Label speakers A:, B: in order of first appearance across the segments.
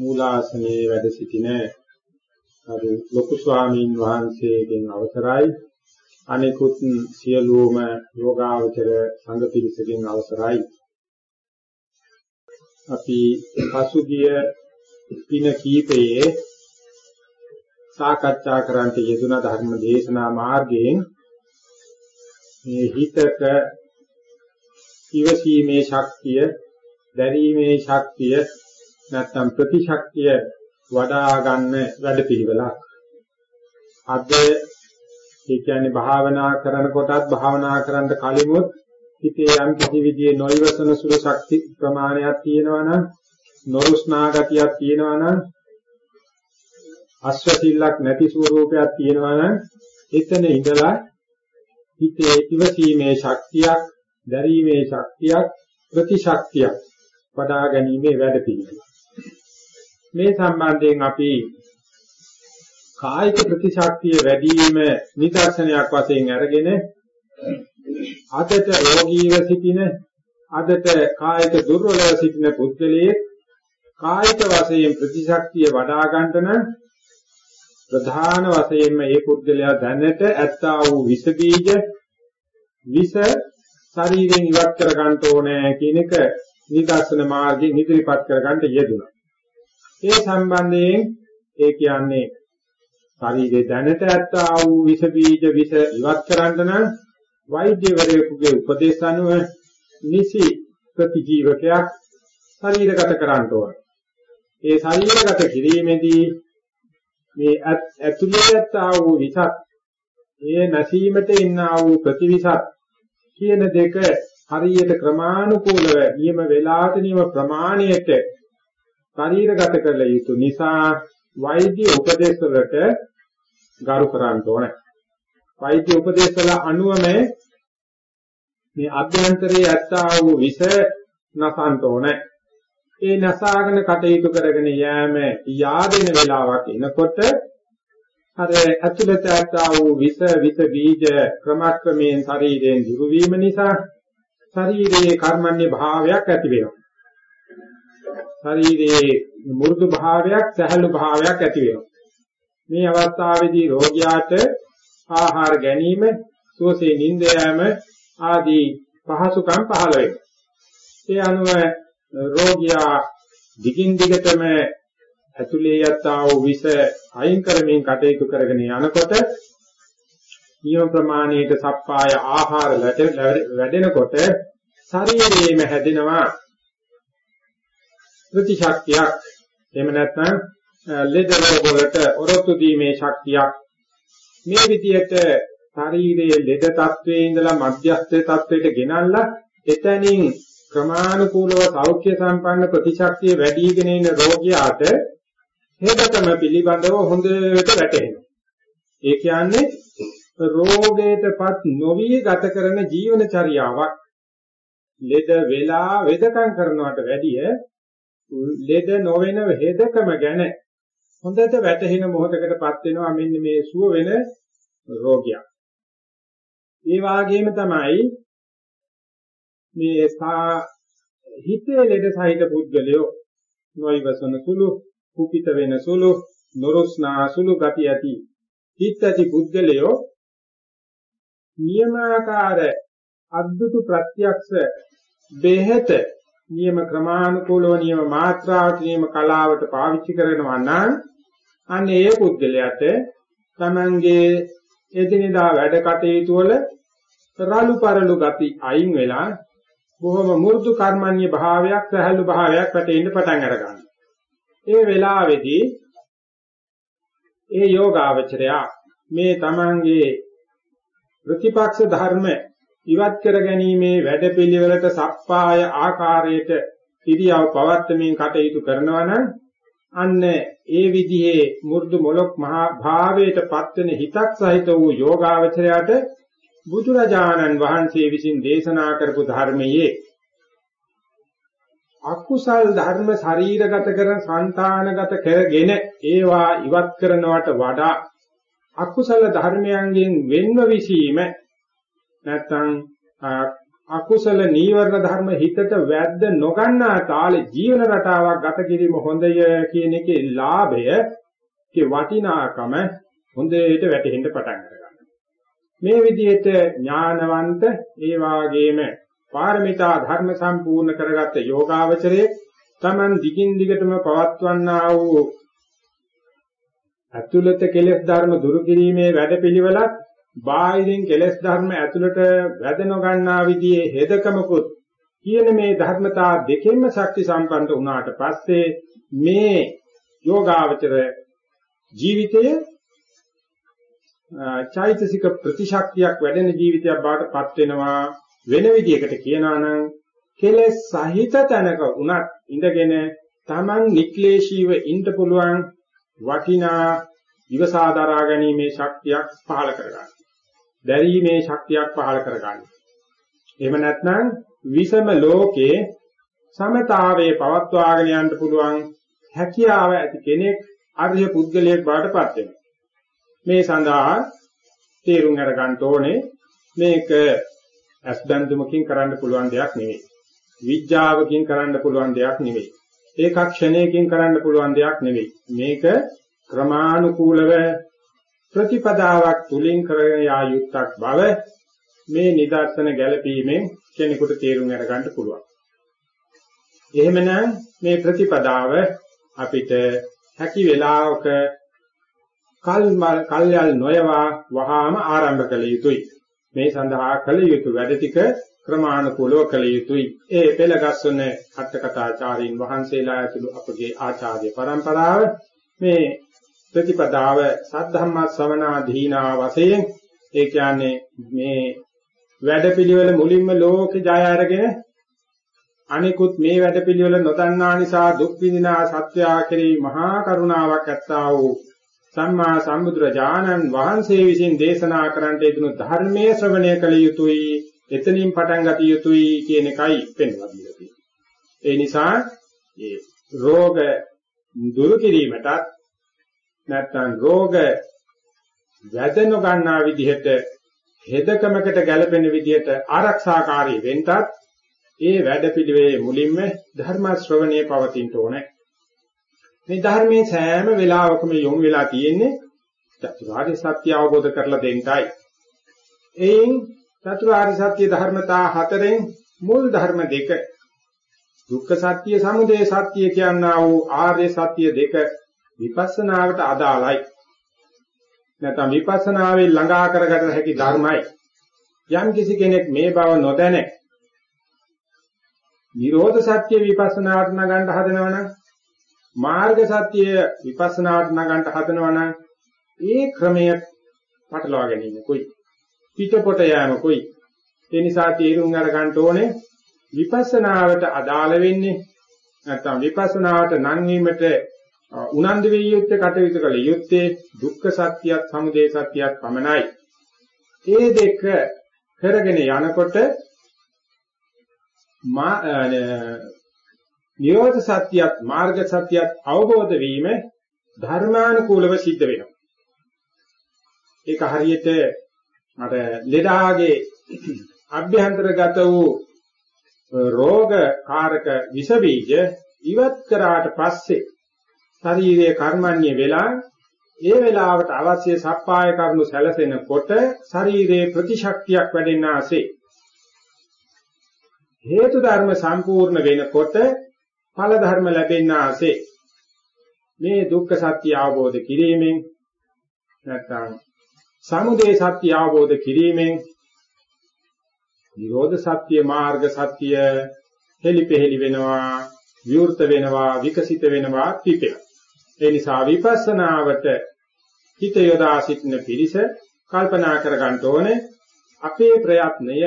A: මූලාසනයේ වැඩ සිටින අර ලොකු ස්වාමීන් වහන්සේගෙන් අවසරයි. අනිකුත් සියලුම යෝගාවචර සංඝ පිරිසකින් අවසරයි. අපි පසුගිය දින කීපයේ සාකච්ඡා කරන්ට යෙදුන ධර්ම දේශනා මාර්ගයෙන් මේ හිතක ඉවසීමේ ශක්තිය දැරීමේ ශක්තිය නැත්නම් ප්‍රතිශක්තිය වඩා ගන්න වැඩපිළිවෙලක්. අද ඒ කියන්නේ භාවනා කරනකොටත් භාවනා කරන්න කලිමුත් හිතේ යම් කිසි විදිහේ නොයවසන සුළු ශක්ති ප්‍රමාණයක් තියෙනවනම් නොරුස්නා ගතියක් තියෙනවනම් අස්වැසිල්ලක් නැති ස්වરૂපයක් තියෙනවනම් එතන ඉඳලා හිතේ ඉවසීමේ ශක්තියක් දැරීමේ ශක්තියක් ප්‍රතිශක්තියක් වඩා ගැනීමේ වැඩපිළිවෙල. මේ සම්බන්ධයෙන් අපි කායික ප්‍රතිශක්තිය වැඩි වීම නිදර්ශනයක් වශයෙන් අරගෙන අදට රෝගීව සිටින අදට කායික දුර්වලව සිටින පුද්ගලයේ කායික වශයෙන් ප්‍රතිශක්තිය වඩා ගන්න ප්‍රධාන වශයෙන්ම මේ පුද්ගලයා දැනට ඇත්තා වූ විස බීජ විස ශරීරයෙන් ඉවත් කර ගන්න ඕනේ කියන එක නිදර්ශන මාර්ගයෙන් ඉදිරිපත් කරගන්න යෙදුණා. ඒ සම්බන්ධයෙන් ඒ කියන්නේ ශරීරයේ දැනට ඇත්තා වූ විස බීජ විස ඉවත් කරන්න නම් වෛද්‍යවරයෙකුගේ උපදේශ අනුව නිසි ප්‍රතිජීවකයක් ශරීරගත කරන්න ඕන. ඒ ශරීරගත කිරීමේදී මේ ඇතුළේ ඇත්තා වූ විසත් ඒ නැසීමට ඉන්නා වූ ප්‍රතිවිසත් කියන දෙක හරියට ක්‍රමානුකූලව නියම වේලාවට නියම ප්‍රමාණයට ශරීරගත කළ යුතු නිසා වෛද්‍ය උපදේශ වලට ගරු කරන්න ඕනේ. වෛද්‍ය උපදේශ වල අනුවම මේ අභ්‍යන්තරයේ ඇත්තා වූ විෂ නසන්න ඕනේ. ඒ නසාගෙන කටයුතු කරගෙන යෑම යාදෙන වෙලාවක් එනකොට අර ඇතුළත ඇත්තා වූ විෂ විෂ බීජ ක්‍රමක්‍රමයෙන් ශරීරයෙන් දුරු වීම නිසා ශරීරයේ කර්මන්නේ භාවයක් ඇති වෙනවා. ශරීරයේ මෘදු භාවයක් සහළු භාවයක් ඇති වෙනවා. මේ අවස්ථාවේදී රෝගියාට ආහාර ගැනීම, සුවසේ නිින්ද යාම ආදී පහසුකම් පහළ වෙනවා. ඒ අනුව රෝගියා දිගින් දිගටම ඇතුලේ යත්තා වූ විෂ අයින් කරමින් කටයුතු කරගෙන යනකොට නියම ප්‍රමාණයට සප්පාය ආහාර වැඩෙනකොට ශරීරයේම හැදෙනවා ප්‍රතිශක්තියක් එහෙම නැත්නම් ලෙඩ රෝග වලට ඔරොත්තු දීමේ ශක්තියක්. මේ විදිහට ශරීරයේ ලෙඩ තත්වයේ ඉඳලා මධ්‍යස්ථ තත්වයට ගෙනල්ලා එතනින් ක්‍රමානුකූලව සෞඛ්‍ය සම්පන්න ප්‍රතිශක්තිය වැඩිගෙන ඉන රෝගියාට හේතකම පිළිබඳව හොඳට වැටහෙනවා. ඒ කියන්නේ රෝගයටපත් නොවි ගත කරන ජීවන චර්යාවක්. ලෙඩ වෙලා වෙදකම් කරනවට වැඩිය ලෙඩ නොවන හේදකම ගැන හොඳට වැටහෙන මොහොතකටපත් වෙනවා මෙන්න මේ සුව වෙන රෝගයක්. ඒ වාගේම තමයි මේ හිතේ ලෙඩ සහිත පුද්ගලයෝ නොයිවසන සුළු කුපිත වෙන සුළු නොරොස්නා සුළු ගති ඇති හිත ඇති පුද්ගලයෝ නියමාකාර අද්දුතු ප්‍රත්‍යක්ෂ බෙහෙත නියම ක්‍රමානුකූලව නියම මාත්‍රාවට නියම කලාවට පාවිච්චි කරනවා නම් අන්න ඒ පුද්ගලයාට තමන්ගේ එදිනෙදා වැඩ කටයුතු වල රළු පරළු ගති අයින් වෙලා බොහොම මෘදු කර්මන්‍ය භාවයක් සහැල්ලු භාවයක් වැටෙන්න පටන් අර ගන්නවා. ඒ වෙලාවේදී ඒ යෝගාවචරයා මේ තමන්ගේ ප්‍රතිපක්ෂ ධර්ම ඉවත් කර ගැනීමේ වැඩපිළිවෙලට සප්පාය ආකාරයට ඉරියව් පවත්වමින් කටයුතු කරනවා නම් අන්න ඒ විදිහේ මු르දු මොලොක් මහා භාවයට පත්වෙන හිතක් සහිත වූ යෝගාවචරයට බුදුරජාණන් වහන්සේ විසින් දේශනා කරපු ධර්මයේ අකුසල් ධර්ම ශරීරගත කරන సంతානගත කරගෙන ඒවා ඉවත් කරනවට වඩා අකුසල ධර්මයන්ගෙන් වෙන්ව විසීම නැත්නම් අකුසල නීවරණ ධර්ම හිතට වැද්ද නොගන්නා තාලේ ජීවන රටාවක් ගත කිරීම හොඳය කියන එකේ ලාභය ඒ වටිනාකම හොඳට වැටහෙන්න පටන් ගන්නවා. මේ විදිහට ඥානවන්ත ඒ වාගේම පාරමිතා ධර්ම සම්පූර්ණ කරගත්ත යෝගාවචරයේ Taman දිගින් දිගටම පවත්වන්නා වූ අතුලත කෙලෙස් ධර්ම දුරු කිරීමේ වැඩපිළිවෙලක් බාහිරින් කෙලෙස් ධර්ම ඇතුළට වැද නොගන්නා විදිහේ හෙදකමකුත් කියන මේ ධර්මතා දෙකෙන්ම ශක්ති සම්පන්න වුණාට පස්සේ මේ යෝගාවචර ජීවිතය චෛතසික ප්‍රතිශක්තියක් වැඩෙන ජීවිතයක් බවට පත් වෙනවා වෙන විදිහකට කියනවා නම් කෙලෙස් සහිත තැනක උනත් ඉඳගෙන Taman නික්ලේශීව ඉන්න පුළුවන් වටිනා ඉවසා දරා ගැනීමේ ශක්තියක් පහළ කරගන්න. දැරීමේ ශක්තියක් පහළ කරගන්න. එහෙම නැත්නම් විසම ලෝකේ සමතාවයේ පවත්වාගෙන යන්න පුළුවන් හැකියාව ඇති කෙනෙක් අර්ය පුද්ගලයෙක් බවට පත් වෙනවා. මේ සඳහා තේරුම් අරගන්න ඕනේ මේක අස්බන්දුමකින් කරන්න පුළුවන් දෙයක් නෙවෙයි. විඥාවකින් කරන්න පුළුවන් දෙයක් නෙවෙයි. ඒකක් ක්ෂණයකින් කරන්න පුළුවන් දෙයක් නෙවෙයි. මේක ක්‍රමානුකූලව ප්‍රතිපදාවක් තුලින් කරගෙන යා යුක්තක් බව මේ නිදර්ශන ගැළපීමෙන් කෙනෙකුට තේරුම් අරගන්න පුළුවන්. එහෙමනම් මේ ප්‍රතිපදාව අපිට හැකි වෙලාවක කල් කල්යල් නොයවා වහාම ආරම්භ කළ යුතුයි. මේ සඳහා කළ යුතු වැඩ ටික ක්‍රමානුකූලව කළ යුතුයි. ඒ පෙළගස්වන අටකථාචාරින් වහන්සේලා ඇතුළු අපගේ ආචාර්ය પરම්පරාව මේ ප්‍රතිපදාව සද්ධම්ම ශ්‍රවණා දීනා වශයෙන් ඒ කියන්නේ මේ වැඩපිළිවෙල මුලින්ම ලෝකේ ජය අරගෙන අනිකුත් මේ වැඩපිළිවෙල නොදන්නා නිසා දුක් විඳිනා සත්‍යා කෙරෙහි මහා කරුණාවක් ඇත්තා වූ සම්මා සම්බුදුරජාණන් වහන්සේ විසින් දේශනා කරන්නට යෙදුණු ධර්මයේ ශ්‍රවණය කළ යුතුයි එතනින් පටන් ගත යුතුයි කියන එකයි පෙන්වලා දීලා තියෙන්නේ. ඒ නිසා මේ රෝග දුරු කිරීමටත් නැත්නම් රෝග වැද නොගන්නා විදිහට හෙදකමකට ගැළපෙන විදිහට ආරක්ෂාකාරී වෙන්නත් ඒ වැඩපිළිවෙලේ මුලින්ම ධර්ම ශ්‍රවණයේ පවතින්න ඕනේ. මේ ධර්මයේ සෑම වෙලාවකම යොමු වෙලා තියෙන්නේ චතුරාර්ය සත්‍ය අවබෝධ කරලා දෙන්නයි. එයින් චතුරාර්ය සත්‍ය ධර්මතා හතරෙන් මුල් ධර්ම දෙක දුක්ඛ සත්‍ය, සමුදය සත්‍ය කියනා වූ ආර්ය සත්‍ය දෙක විපස්සනාවට අදාළයි. නැත්නම් විපස්සනාවේ ළඟා කරගත හැකි ධර්මයි. යම් කිසි කෙනෙක් මේ බව නොදැන නිරෝධ සත්‍ය විපස්සනාට නගන්න හදනවනම් මාර්ග සත්‍ය විපස්සනාට නගන්න හදනවනම් ඒ ක්‍රමය පටලවා ගැනීම කොයි පිටපොට යෑම කොයි ඒ නිසා තීරුම් අරගන්න ඕනේ විපස්සනාවට අදාළ වෙන්නේ නැත්නම් විපස්සනාවට නම් වීමට උනන්දු වෙ යුත්තේ කටයුතු කළ යුත්තේ දුක්ඛ සත්‍යයත් සමුදය සත්‍යයත් පමණයි. ඒ දෙක කරගෙන යනකොට නිරෝධ සත්‍යයත් මාර්ග සත්‍යයත් අවබෝධ වීම ධර්මානුකූලව සිද්ධ වෙනවා. ඒක හරියට අර ලෙඩාගේ අභ්‍යන්තරගත වූ රෝග කාරක විස බීජ ඉවත් කරාට පස්සේ ශරීරයේ කර්මන්නේ වෙලා ඒ වෙලාවට අවශ්‍ය සප්පාය කරුණු සැලසෙනකොට ශරීරයේ ප්‍රතිශක්තියක් වැඩෙන්න ආසේ හේතු ධර්ම සම්පූර්ණ වෙනකොට ඵල ධර්ම ලැබෙන්න ආසේ මේ දුක්ඛ සත්‍ය අවබෝධ කිරීමෙන් නැත්නම් සමුදය සත්‍ය අවබෝධ කිරීමෙන් නිරෝධ සත්‍ය මාර්ග සත්‍ය හෙලිපෙහෙලි වෙනවා විවෘත වෙනවා විකසිත වෙනවා පිපෙන ඒ නිසා විපස්සනාවට හිත යොදා සිටින පිරිස කල්පනා කර ගන්න ඕනේ අපේ ප්‍රයත්නය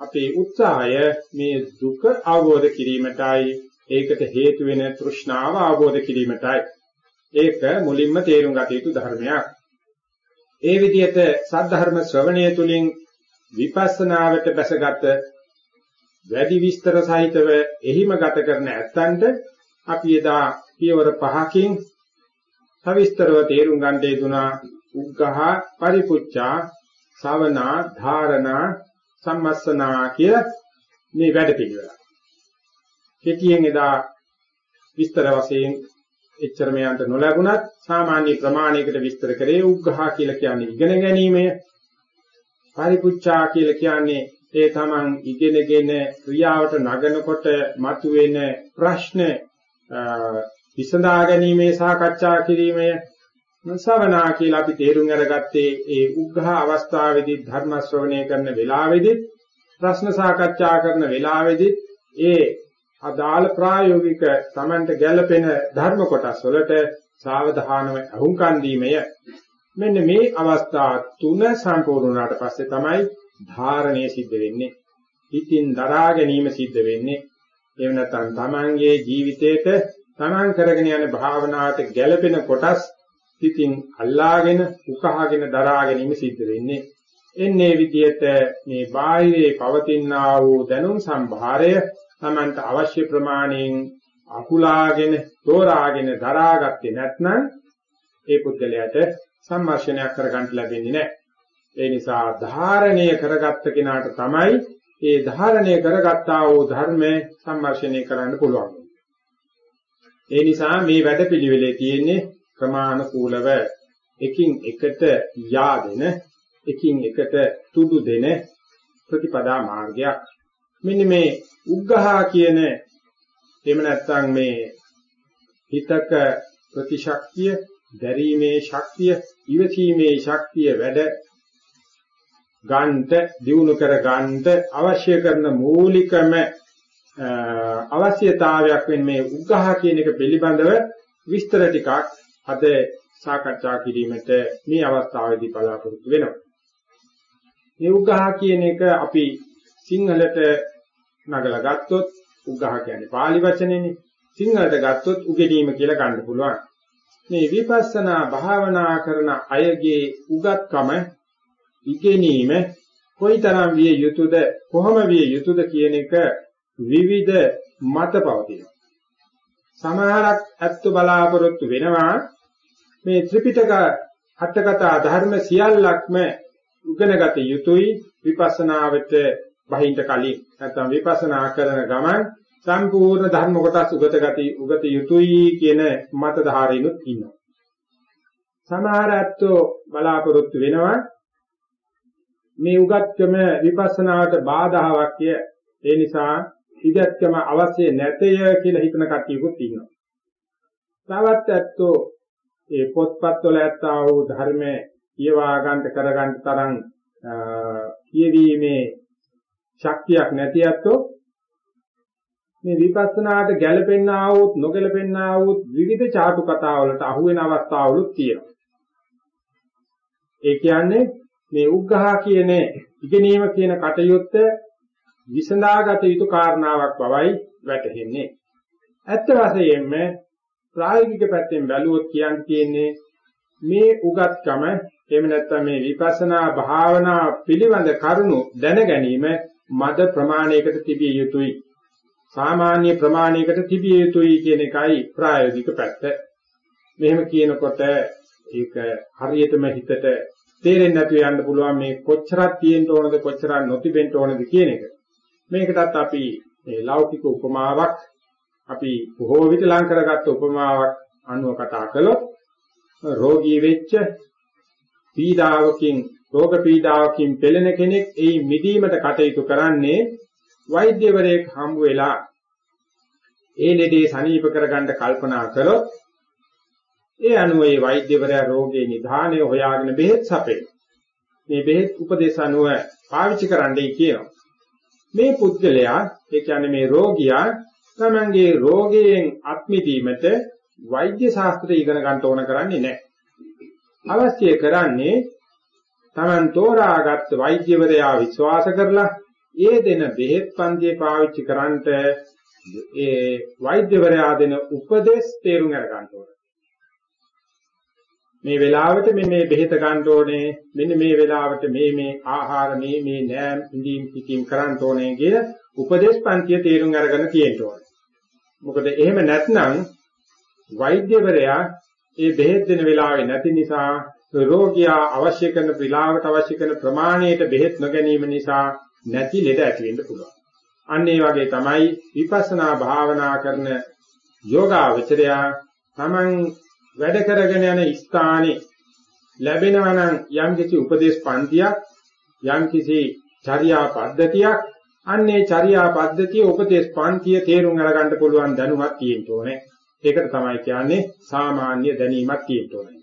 A: අපේ උත්සාහය මේ දුක අවබෝධ කිරීමටයි. ඒකට හේතු වෙන තෘෂ්ණාව අවබෝධ කිරීමටයි. ඒක මුලින්ම තේරුම් ගත යුතු ධර්මයක්. ඒ විදිහට සද්ධර්ම ශ්‍රවණය තුලින් විපස්සනාවට බැසගත් වැඩි විස්තර සහිතව එහිම ගත කරන ඇත්තන්ට අපි එදා පියවර පහකින් සවිස්තරව තේරුම් ගන්න දෙදුනා උග්ඝහ පරිපුච්ඡා ශවනා ධාරණා සම්මස්සනා කිය මේ වැඩ පිළිවෙල. කෙටියෙන් එදා විස්තර වශයෙන් එච්චරම යන්ට නොලැබුණත් සාමාන්‍ය ප්‍රමාණයකට විස්තර කරේ උග්ඝහ කියලා කියන්නේ ඉගෙන ගැනීමය. පරිපුච්ඡා කියලා කියන්නේ ඒ තමන් ඉගෙනගෙන ක්‍රියාවට නගනකොට මතුවෙන ප්‍රශ්න විසඳා ගැනීමේ සාකච්ඡා කිරීමය ශ්‍රවණා කියලා අපි තේරුම් අරගත්තේ ඒ උග්ඝහ අවස්ථාවේදී ධර්ම ශ්‍රවණය කරන වෙලාවේදී ප්‍රශ්න සාකච්ඡා කරන වෙලාවේදී ඒ අදාළ ප්‍රායෝගික Tamanට ගැළපෙන ධර්ම කොටස් වලට සාවධානව අහුම්කන් දීමය. මෙන්න මේ අවස්ථා තුන සම්පූර්ණ වුණාට පස්සේ තමයි ධාරණය සිද්ධ වෙන්නේ. හිතින් දරා ගැනීම සිද්ධ වෙන්නේ. එහෙම නැත්නම් Tamanගේ ජීවිතේට Taman කරගෙන යන භාවනාවට ගැළපෙන කොටස් හිතින් අල්ලාගෙන උකහාගෙන දරා ගැනීම සිද්ධ වෙන්නේ එන්නේ විදියට මේ බාහිරේ පවතිනා වූ දැනුම් සම්භාරය Tamanට අවශ්‍ය ප්‍රමාණයෙන් අකුලාගෙන තෝරාගෙන දරාගත්තේ නැත්නම් ඒ පුද්ගලයාට සම්මර්ෂණයක් කරගන්න ලැබෙන්නේ නැහැ. ඒ නිසා ධාරණය කරගත්ත කෙනාට තමයි ඒ ධාරණය කරගත්තා වූ ධර්මයේ සම්මර්ෂණය කරන්න පුළුවන්. ඒ නිසා මේ වැඩපිළිවෙලේ තියෙන්නේ ක්‍රමානුකූලව එකින් එකට yaadෙන එකින් එකට තුඩු දෙන ප්‍රතිපදා මාර්ගයක්. මෙන්න මේ උග්ඝහා කියන එහෙම නැත්නම් මේ හිතක ප්‍රතිශක්තිය, දැරීමේ ශක්තිය, ඉවසීමේ ශක්තිය වැඩ ගන්නට, දියුණු කර ගන්නට අවශ්‍ය කරන මූලිකම අවශ්‍යතාවයක් වෙන මේ උග්ඝහා කියන එක පිළිබඳව විස්තර ටිකක් අද සාකච්ඡා කිරීමට මේ අවස්ථාවේදී බලාපොරොත්තු වෙනවා. මේ උග්ඝහා කියන එක අපි සිංහලට නගලා ගත්තොත් උග්ඝහ කියන්නේ pāli වචනේනේ. සිංහලට ගත්තොත් උගෙඩීම කියලා ගන්න පුළුවන්. මේ විපස්සනා භාවනා කරන අයගේ උගත්කම ඉගෙනීම කොයිතරම් විය යුතුද කොහොම විය යුතුද කියන එක විවිධ මත පවතිනවා. සමහරක් ඇත්ත බලාපොරොත්තු වෙනවා මේ ත්‍රිපිටක අටකතා ධර්ම සියල්ලක්ම උගෙනගත යුතුයි විපස්සනාවට බහින්ද කලින් නැත්නම් විපස්සනා කරන ගමන් සම්පූර්ණ ධර්ම කොටස් උගත ගති උගත යුතුයි කියන මත ධාරිනුත් ඉන්නවා. සමහර ඇත්තෝ බලාපොරොත්තු වෙනවා මේ උගත්කම විපස්සනාවට බාධාවක් ඒ නිසා ඉදත්කම අවශ්‍ය නැතය කියලා හිතන කට්ටියකුත් ඉන්නවා. තවත් ඇත්තෝ ඒ පොත්පත්වල ඇත්තා වූ ධර්මයේ කියවා ගන්න කර ගන්න තරම් කියවීමේ ශක්තියක් නැති අතෝ මේ විපස්සනාට ගැළපෙන්නා වූත් නොගැළපෙන්නා වූත් විවිධ චාටු කතා වලට අහු වෙන අවස්ථාවලුත් තියෙනවා. ඒ කියන්නේ මේ උග්ඝහ කියන ඉගෙනීම කියන කටයුත්ත විසඳාගත යුතු කාරණාවක් බවයි වැටහෙන්නේ. ඇත්ත වශයෙන්ම ප්‍රායෝගික පැත්තෙන් බැලුවොත් කියන්න තියෙන්නේ මේ උගත්කම එහෙම නැත්නම් මේ විපස්සනා භාවනා පිළිබඳ කරුණු දැන ගැනීම මද ප්‍රමාණයකට තිබිය යුතුයි. සාමාන්‍ය ප්‍රමාණයකට තිබිය යුතුයි කියන එකයි ප්‍රායෝගික පැත්ත. මෙහෙම කියනකොට ඒක හරියටම හිතට තේරෙන්නේ නැතුව යන්න පුළුවන් මේ කොච්චරක් තියෙන්න ඕනද කොච්චරක් නොතිබෙන්න ඕනද කියන එක. මේකටත් අපි මේ ලෞකික උපමාවක් අපි බොහෝ විට ලං කරගත්ත උපමාවක් අනුව කතා කළොත් රෝගී වෙච්ච පීඩාවකින් රෝග පීඩාවකින් පෙළෙන කෙනෙක් ඒ මිදීමට කටයුතු කරන්නේ වෛද්‍යවරයෙක් හම්බ වෙලා ඒ ලෙඩේ සනීප කරගන්න කල්පනා කළොත් ඒ අනුව ඒ වෛද්‍යවරයා රෝගේ නිධානය හොයාගෙන බෙහෙත් සපේ. මේ බෙහෙත් උපදේශ අනුව පාවිච්චි කරන්නයි කියනවා. මේ පුද්ගලයා ඒ කියන්නේ මේ රෝගියා තමන්ගේ රෝගයෙන් අත්මිදීමට වෛද්‍ය ශාස්ත්‍රය ඉගෙන ගන්න ඕන කරන්නේ නැහැ. අවශ්‍ය කරන්නේ තමන් තෝරාගත් වෛද්‍යවරයා විශ්වාස කරලා ඒ දෙන බෙහෙත් පන්තිය පාවිච්චි කරන්නට ඒ වෛද්‍යවරයා දෙන උපදේශ තේරුම් අරගන්න ඕන. මේ වෙලාවට මේ මේ බෙහෙත ගන්න ඕනේ මෙන්න මේ වෙලාවට මේ මේ ආහාර මේ මේ නෑම් ඉඳීම් පිටින් කරන්න ඕනේ කිය උපදේශ පන්තිය තේරුම් අරගෙන තියෙන්න ඕනේ. මොකද එහෙම නැත්නම් වෛද්‍යවරයා ඒ බෙහෙත් දෙන වෙලාවේ නැති නිසා රෝගියා අවශ්‍ය කරන පිලාවට අවශ්‍ය කරන ප්‍රමාණයට බෙහෙත් නොගැනීම නිසා නැති ලෙඩ ඇති වෙන්න පුළුවන්. අන්න ඒ වගේ තමයි විපස්සනා භාවනා කරන යෝගාවචරයා Taman වැඩ කරගෙන යන ස්ථානේ ලැබෙනවා නම් යම්කිසි උපදේශ පන්තියක් යම්කිසි චර්යා පද්ධතියක් අන්නේ චර්යා පද්ධතිය උපදේශ පන්තිය තේරුම් අරගන්න පුළුවන් දැනුමක් තියෙන්න ඕනේ. ඒකට තමයි කියන්නේ සාමාන්‍ය දැනීමක් තියෙන්න ඕනේ.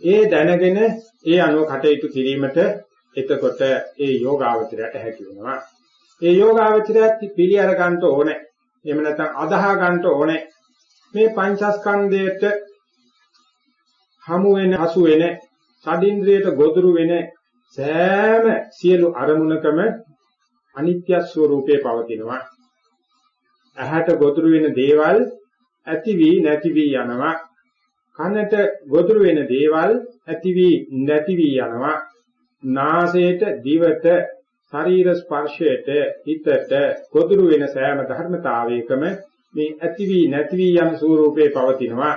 A: ඒ දැනගෙන ඒ අනුව කටයුතු කිරීමට එතකොට ඒ යෝගාවචරයට හැකි වෙනවා. ඒ යෝගාවචරයත් පිළි අර ගන්න ඕනේ. එහෙම නැත්නම් අදාහ ගන්න ඕනේ. මේ පංචස්කන්ධයට හමු වෙන හසු වෙන සදින්ද්‍රයට ගොදුරු වෙන සෑම සියලු අරමුණකම අනිත්‍ය ස්වરૂපේ පවතිනවා. ඇහැට ගොදුරු වෙන දේවල් ඇති වී නැති වී යනවා. කනට ගොදුරු වෙන දේවල් ඇති වී නැති වී යනවා. නාසයට දිවට ශරීර ස්පර්ශයට හිතට ගොදුරු වෙන සෑම ධර්මතාවයකම මේ ඇති වී නැති වී යන ස්වરૂපේ පවතිනවා.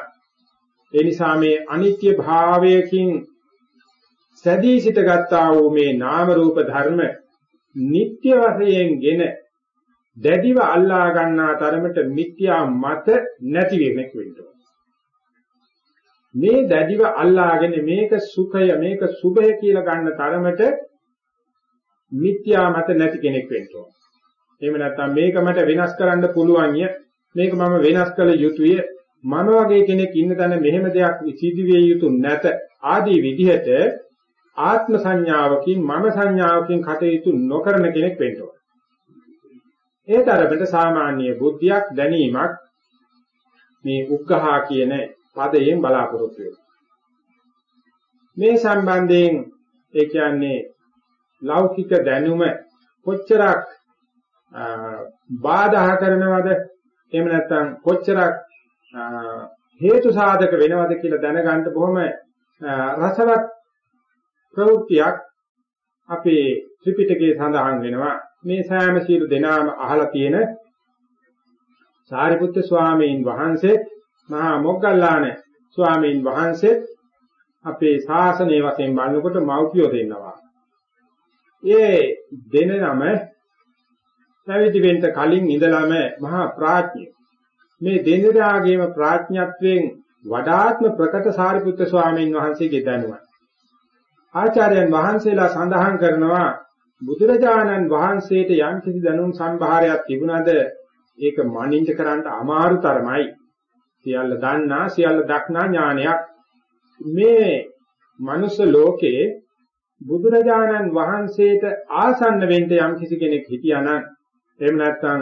A: ඒ නිසා මේ අනිත්‍ය භාවයකින් සැදී සිටගත්තා වූ මේ නාම රූප ධර්ම නিত্য වශයෙන්ගෙන දැඩිව අල්ලා ගන්නා තරමට මිත්‍යා මත නැතිවීමක් වෙන්නවා. මේ දැඩිව අල්ලාගෙන මේක සුඛය මේක සුභය කියලා ගන්න තරමට මිත්‍යා මත නැති කෙනෙක් වෙන්න ඕන. එහෙම නැත්නම් මේක මට වෙනස් කරන්න පුළුවන් ය මේක මම වෙනස් කළ යුතුය මම වගේ කෙනෙක් ඉන්න තැන මෙහෙම දෙයක් සිදුවිය යුතු නැත ආදී විදිහට ආත්ම සංඥාවකින් මම සංඥාවකින් කටයුතු නොකරන කෙනෙක් වෙන්න ඕන. ඒ තරමට සාමාන්‍ය බුද්ධියක් දැනීමක් මේ උග්ඝහා කියන පදයෙන් බලාපොරොත්තු වෙනවා. මේ සම්බන්ධයෙන් ඒ කියන්නේ ලෞකික දැනුම කොච්චරක් බාධා කරනවද එහෙම නැත්නම් කොච්චරක් හේතු සාධක වෙනවද කියලා දැනගන්න බොහොම රසවත් ප්‍රවෘත්තියක් අපේ ත්‍රිපිටකයේ සඳහන් වෙනවා මේ සෑම සීල දෙනාම අහලා තියෙන සාරිපුත්‍ර ස්වාමීන් වහන්සේ මහා මොග්ගල්ලාන ස්වාමීන් වහන්සේ අපේ ශාසනය වශයෙන් බලනකොට මෞපියෝ දෙන්නවා. ඒ දෙන නම පැවිදි වෙන්න කලින් ඉඳලම මහා ප්‍රඥය. මේ දෙන්නදාගේම ප්‍රඥත්වයෙන් වඩාත්ම ප්‍රකට සාරිපුත්‍ර ස්වාමීන් වහන්සේගේ දැනුම. ආචාර්යයන් වහන්සේලා සඳහන් කරනවා බුදුරජාණන් වහන්සේට යම් කිසි දැනුම් සම්භාරයක් තිබුණාද ඒක මනින්ද කරන්න අමාරු තරමයි. සියල්ල දන්නා සියල්ල දක්නා ඥානයක් මේ මනුස්ස ලෝකේ බුදුරජාණන් වහන්සේට ආසන්න වෙන්න යම් කිසි කෙනෙක් හිටියානම් එහෙම නැත්නම්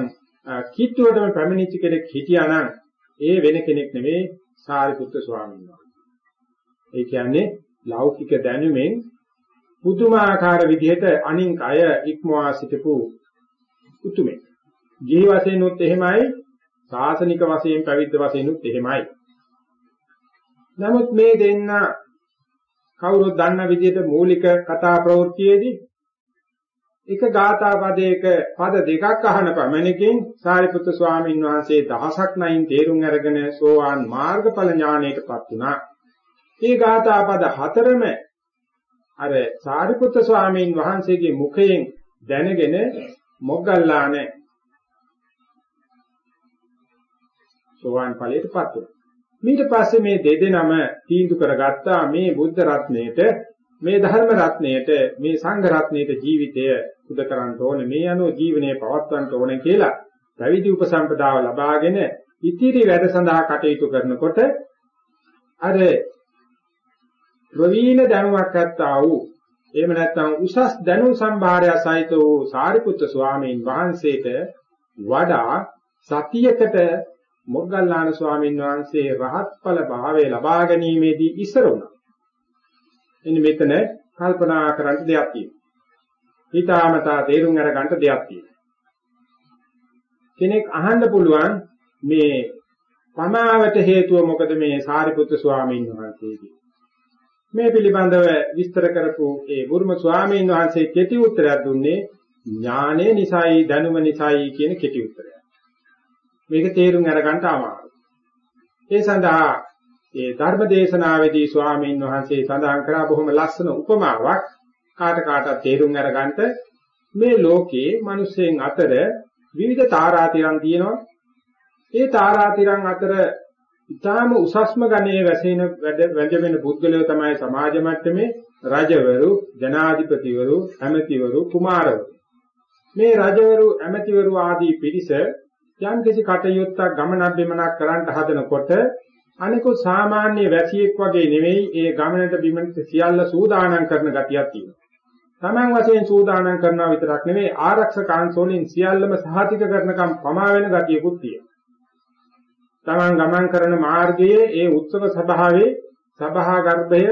A: කිට්ටුවටම පැමිණිච්ච කෙනෙක් හිටියානම් ඒ වෙන කෙනෙක් නෙමෙයි සාරිපුත්‍ර ස්වාමීන් වහන්සේ. ඒ කියන්නේ ලෞකික දැනුමෙන් පුදුමාකාර විදිහට අනින් අය ඉක්මවා සිටපු උතුමෙක්. ජී වශයෙන් උත් එහෙමයි, සාසනික වශයෙන් පැවිද්ද වශයෙන් උත් එහෙමයි. නමුත් මේ දෙන්න කවුරුත් දන්න විදිහට මූලික කතා ප්‍රවෘත්තියේදී එක ගාථා පදයක පද දෙකක් අහන පමණකින් සාරිපුත්‍ර ස්වාමීන් වහන්සේ දහසක් නයින් තේරුම් අරගෙන සෝවාන් මාර්ගඵල ඥාණයටපත් වුණා. මේ ගාථා පද හතරම අර සාරිපුත්‍ර ස්වාමීන් වහන්සේගේ මුඛයෙන් දැනගෙන මොග්ගල්ලාන සෝවාන් ඵලයටපත් වුණා. ඊට පස්සේ මේ දෙදෙනම තීන්දුව කරගත්තා මේ බුද්ධ රත්නයේට මේ ධර්ම රත්නයට මේ සංඝ රත්නයට ජීවිතය උද කරන්න ඕනේ මේ අනුව ජීවනය පවත්වන්න ඕනේ කියලා පැවිදි උපසම්පදාව ලබාගෙන ඉතිරි වැඩ සඳහා කටයුතු කරනකොට අර ප්‍රවීණ දැනුමක් ඇත්තා වූ එහෙම නැත්නම් උසස් දැනුම් සම්භාරය සහිත වූ සාරිපුත්‍ර ස්වාමීන් වහන්සේට වඩා සතියකට මොග්ගල්ලාන ස්වාමීන් වහන්සේ රහත්ඵල භාවය ලබා ගැනීමේදී ඉස්සර වුණා. එන්න මෙතන කල්පනා කරන්න දෙයක් තියෙනවා. හිතාමතා තේරුම් අරගන්න දෙයක් තියෙනවා. කෙනෙක් අහන්න පුළුවන් මේ පමාවට හේතුව මොකද මේ සාරිපුත්‍ර ස්වාමීන් වහන්සේගේ මේ පිළිබඳව විස්තර කරපු ඒ බුරුම ස්වාමීන් වහන්සේ කෙටි උත්තරයක් දුන්නේ ඥානය නිසායි දැනුම නිසායි කියන කෙටි උත්තරයක්. මේක තේරුම් අරගන්න අමාරුයි. ඒ සඳහා ඒ ධර්ම දේශනාවේදී ස්වාමීන් වහන්සේ සඳහන් කරා බොහොම ලස්සන උපමාවක් කාට කාටත් තේරුම් අරගන්න මේ ලෝකයේ මිනිස්යෙන් අතර විවිධ තාරාතිරම් තියෙනවා. ඒ තාරාතිරම් අතර ඊටාම උසස්ම ගණයේ වැසෙන වැඳෙන පුද්ගලයෝ තමයි සමාජ මට්ටමේ රජවරු, ජනාධිපතිවරු, ඇමතිවරු, කුමාරවරු. මේ රජවරු, ඇමතිවරු ආදී පිරිස යම් කිසි කටයුත්තක් ගමනක් බිමනක් කරන්න හදනකොට අනිකුත් සාමාන්‍ය වැසියෙක් වගේ නෙවෙයි ඒ ගමනට බිමනට සියල්ල සූදානම් කරන ගතියක් තියෙනවා. Taman වශයෙන් සූදානම් කරනවා විතරක් නෙවෙයි ආරක්ෂක අංශෝලින් සියල්ලම සහතික කරනකම් පමා වෙන ගතියකුත් තියෙනවා. Taman ගමන් කරන මාර්ගයේ ඒ උත්සව සභාවේ සභා ගර්භය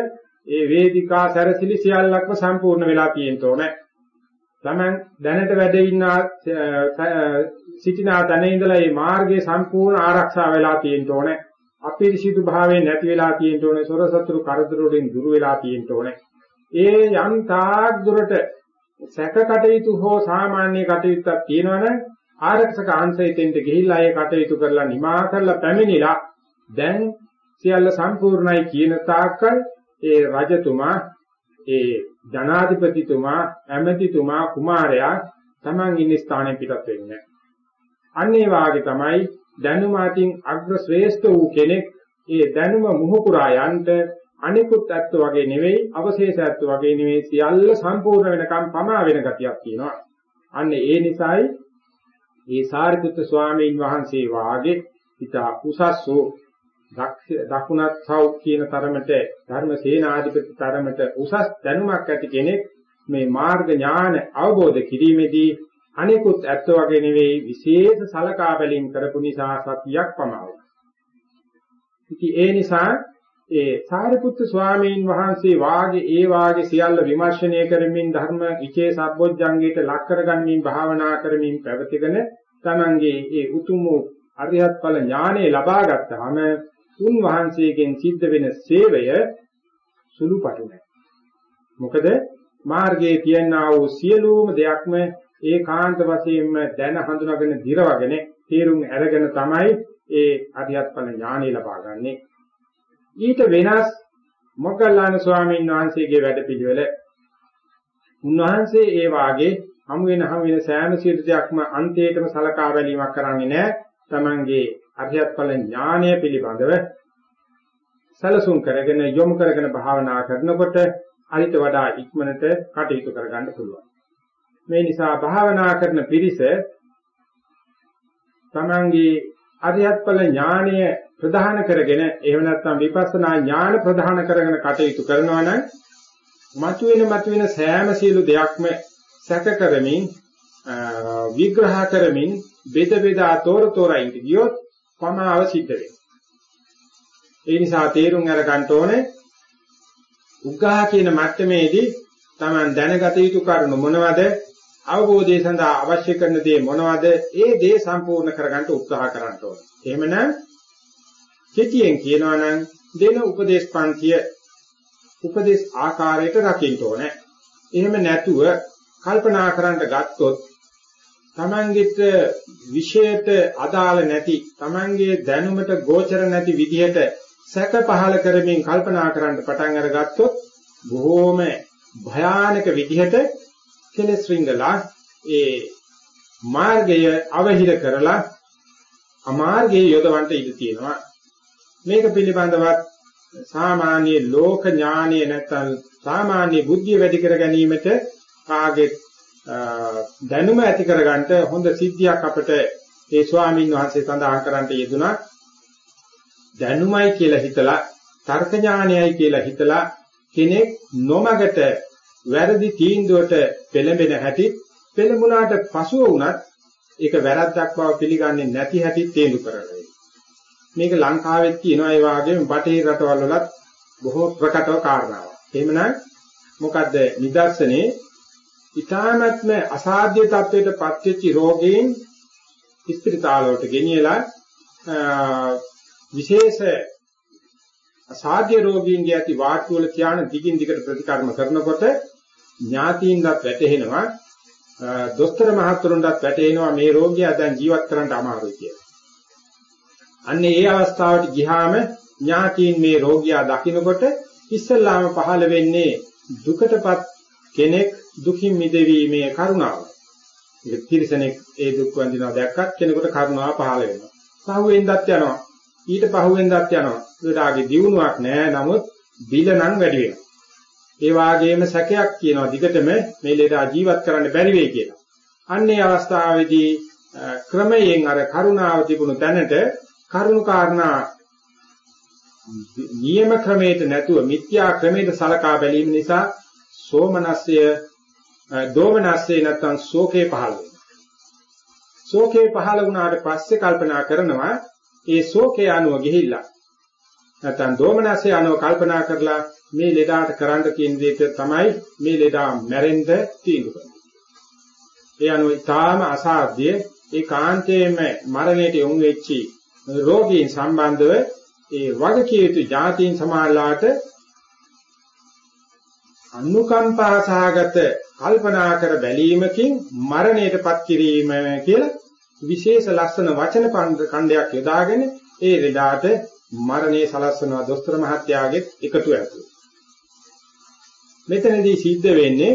A: ඒ වේදිකා සැරසිලි සියල්ලක්ම සම්පූර්ණ වෙලා තියෙන්න ඕනේ. Taman දැනට වැඩ ඉන්න සිටිනා තැන ඉඳලා මේ මාර්ගයේ සම්පූර්ණ ආරක්ෂා වෙලා තියෙන්න ඕනේ. අපිරිසිදු භාවයෙන් නැති වෙලා තියෙන්න ඕනේ සොර සතුරු කරදර වලින් දුර වෙලා තියෙන්න ඕනේ. ඒ යම් තාක් දුරට සැක කටයුතු හෝ සාමාන්‍ය කටයුත්තක් තියෙනවනම් ආරක්ෂක අංශයෙන් ගිහිල්ලා ඒ කටයුතු කරලා නිමා කරලා පැමිණිලා දැන් සියල්ල සම්පූර්ණයි කියන තාක්කල් ඒ රජතුමා ඒ ජනාධිපතිතුමා ඇමතිතුමා කුමාරයා Taman ඉන්න ස්ථානෙ පිටත් වෙන්නේ. අන්න ඒ වාගේ තමයි දැනුම අතින් අග්‍ර ශ්‍රේෂ්ඨ වූ කෙනෙක් ඒ දැනුම මුහුකුරා යන්ට අනිකුත් ඇත්ත වගේ නෙවෙයි අවශේෂ ඇත්ත වගේ නෙවෙයි සියල්ල සම්පූර්ණ වෙනකම් පමා වෙන ගතියක් තියෙනවා. අන්න ඒ නිසායි මේ සාරිපුත්‍ර ස්වාමීන් වහන්සේ වාගේ ඉතා උසස් වූ දකුණත් සව් කියන තරමට ධර්ම සේනාධිපති තරමට උසස් දැනුමක් ඇති කෙනෙක් මේ මාර්ග ඥාන අවබෝධ කිරීමේදී අනිකුත් ඇත්ත වගේ නෙවෙයි විශේෂ සලකා බැලීම් කරපු නිසා සතියක් පමණයි. ඉතින් ඒ නිසා ඒ සාරිපුත්තු ස්වාමීන් වහන්සේ වාගේ ඒ වාගේ සියල්ල විමර්ශනය කරමින් ධර්ම විචේ සම්බොජ්ජංගයට ලක් කරගන්මින් භාවනා කරමින් පැවතිගෙන තමන්ගේ ඒ උතුම් අරියත් ඵල ඥානෙ ලබා ගත්තාම උන් වහන්සේගෙන් සිද්ධ වෙන සේවය සුළුපටු නැහැ. මොකද මාර්ගයේ තියනා වූ සියලුම දෙයක්ම ඒකාන්ත වශයෙන්ම දැන හඳුනාගෙන දිරවගෙන තේරුම් අරගෙන තමයි ඒ අධ්‍යාත් ඵල ඥානෙ ලබාගන්නේ. ඊට වෙනස් මොග්ගල්ලාන ස්වාමීන් වහන්සේගේ වැඩපිළිවෙල උන්වහන්සේ ඒ වාගේ හමු වෙන හමු වෙන සෑම සියලු දෙයක්ම අන්තයටම සලකා බැලීමක් කරන්නේ නැහැ. Tamange අධ්‍යාත් ඵල ඥානය පිළිබඳව සැලසුම් කරගෙන යොමු කරගෙන භාවනා කරනකොට අරිට වඩා ඉක්මනට කටයුතු කරගන්න පුළුවන්. මේ නිසා භාවනා කරන පිරිස තමන්ගේ අරියත්ඵල ඥානය ප්‍රධාන කරගෙන එහෙම නැත්නම් විපස්සනා ඥාන ප්‍රධාන කරගෙන කටයුතු කරනවා නම් මතුවෙන මතුවෙන සෑම සියලු දෙයක්ම සැක කරමින් විග්‍රහ කරමින් බෙද බෙදා තොර තොරයින් ගියොත් පමාව සිද්ධ වෙනවා. ඒ නිසා තේරුම් අරගන්න ඕනේ උග්ඝා කියන මට්ටමේදී Taman දැනගත යුතු කරුණු මොනවද අවබෝධය සඳහා අවශ්‍ය කරන දේ මොනවද? ඒ දේ සම්පූර්ණ කරගන්න උත්සාහ කරන්න ඕනේ. එහෙමනම් කෙටියෙන් කියනවා නම් දෙන උපදේශ පන්තිය උපදේශ ආකාරයට රකින්න ඕනේ. එහෙම නැතුව කල්පනා කරන්න ගත්තොත් තමන්ගිට විශේෂයට අදාළ නැති තමන්ගේ දැනුමට ගෝචර නැති විදිහට සැක පහල කරමින් කල්පනා කරන්න පටන් අරගත්තොත් බොහෝම භයානක විදිහට කෙලස් රිංගලා ඒ මාර්ගය අවහිර කරලා අමාර්ගයේ යොදවන්න ඉඩ තියෙනවා. මේක පිළිබඳවත් සාමාන්‍ය ලෝක ඥානය නැත්නම් සාමාන්‍ය බුද්ධිය වැඩි කර ගැනීමට කාගේ දැනුම ඇති කරගන්න හොඳ සිද්ධියක් අපිට ඒ ස්වාමීන් වහන්සේ සඳහන් කරන්නට යෙදුනා දැනුමයි කියලා හිතලා තර්ක ඥානයයි කියලා හිතලා කෙනෙක් නොමගට වැරදි තීන්දුවට පෙළඹෙන හැටි පෙළඹුණාට පසුව වුණත් ඒක වැරද්දක් බව පිළිගන්නේ නැති හැටි තේරුම් කරගන්න. මේක ලංකාවෙත් තියෙනවා ඒ වගේම බටහිර රටවල් වලත් බොහෝ ප්‍රකටව කාරණාවක්. එහෙමනම් මොකද්ද නිදර්ශනේ ඊ타මත්ම අසාධ්‍ය තත්වයට පත්වෙච්ච රෝගීන් ස්පිරිතාලයට ගෙනියලා විශේෂ අසාධ්‍ය රෝගීන්ගේ ඇති වාට්ටු වල තියාන දිගින් දිගට ප්‍රතිකර්ම කරනකොට ඥාතීන්වත් වැටහෙනවා දොස්තර මහතුරුන්ටත් වැටහෙනවා මේ රෝගියා දැන් ජීවත් කරන්න අමාරුයි කියලා. අන්නේ ඒ අවස්ථාවට ගියාම ඥාතීන් මේ රෝගියා දකින්නකොට ඉස්සල්ලාම පහළ වෙන්නේ දුකටපත් කෙනෙක් දුකින් මිදවීමේ කරුණාව. ඒක තිරසනෙක් ඒ දුක් වඳිනවා දැක්කත් කෙනෙකුට කරුණාව පහළ වෙනවා. පහුවෙන්දත් යනවා. ඊට පහුවෙන්දත් යනවා. ඒකට දියුණුවක් නැහැ. නමුත් බිල නම් වැඩි වෙනවා. ඒ වාගේම සැකයක් කියනවා දිගටම මේ ලේද ජීවත් කරන්න බැරි වෙයි කියලා. අන්නේ අවස්ථාවේදී ක්‍රමයෙන් අර කරුණාව තිබුණු තැනට කරුණු කාරණා නියම ක්‍රමයට නැතුව මිත්‍යා ක්‍රමයට සලකා බැලීම නිසා සෝමනස්සය දෝමනස්සේ නැත්තම් ශෝකේ පහළ වෙනවා. ශෝකේ පහළ වුණාට පස්සේ කල්පනා කරනවා ඒ ශෝකේ අනුව ගිහිල්ලා නැත්තම් දෝමනස්සේ අනුව කල්පනා කරලා මේ ලෙඩාට කරන්න තියෙන දෙයට තමයි මේ ලෙඩා මැරෙන්න තීන්දුව කරන්නේ. ඒ අනුව ඊටාම අසාධ්‍ය ඒ කාන්තේම මරණයට යොමු වෙච්චි රෝගීන් සම්බන්ධව ඒ වගකීම් යුතු જાතීන් සමාලාට අනුකම්පා සහගත කල්පනා කර බැලීමකින් මරණයටපත් කිරීම කියලා විශේෂ ලස්සන වචන කණ්ඩයක් යොදාගෙන ඒ රෙඩාට මරණය සලස්වනවා දොස්තර මහත්තයාගේ එකතු ඇතුළු. මෙතනදී සිද්ධ වෙන්නේ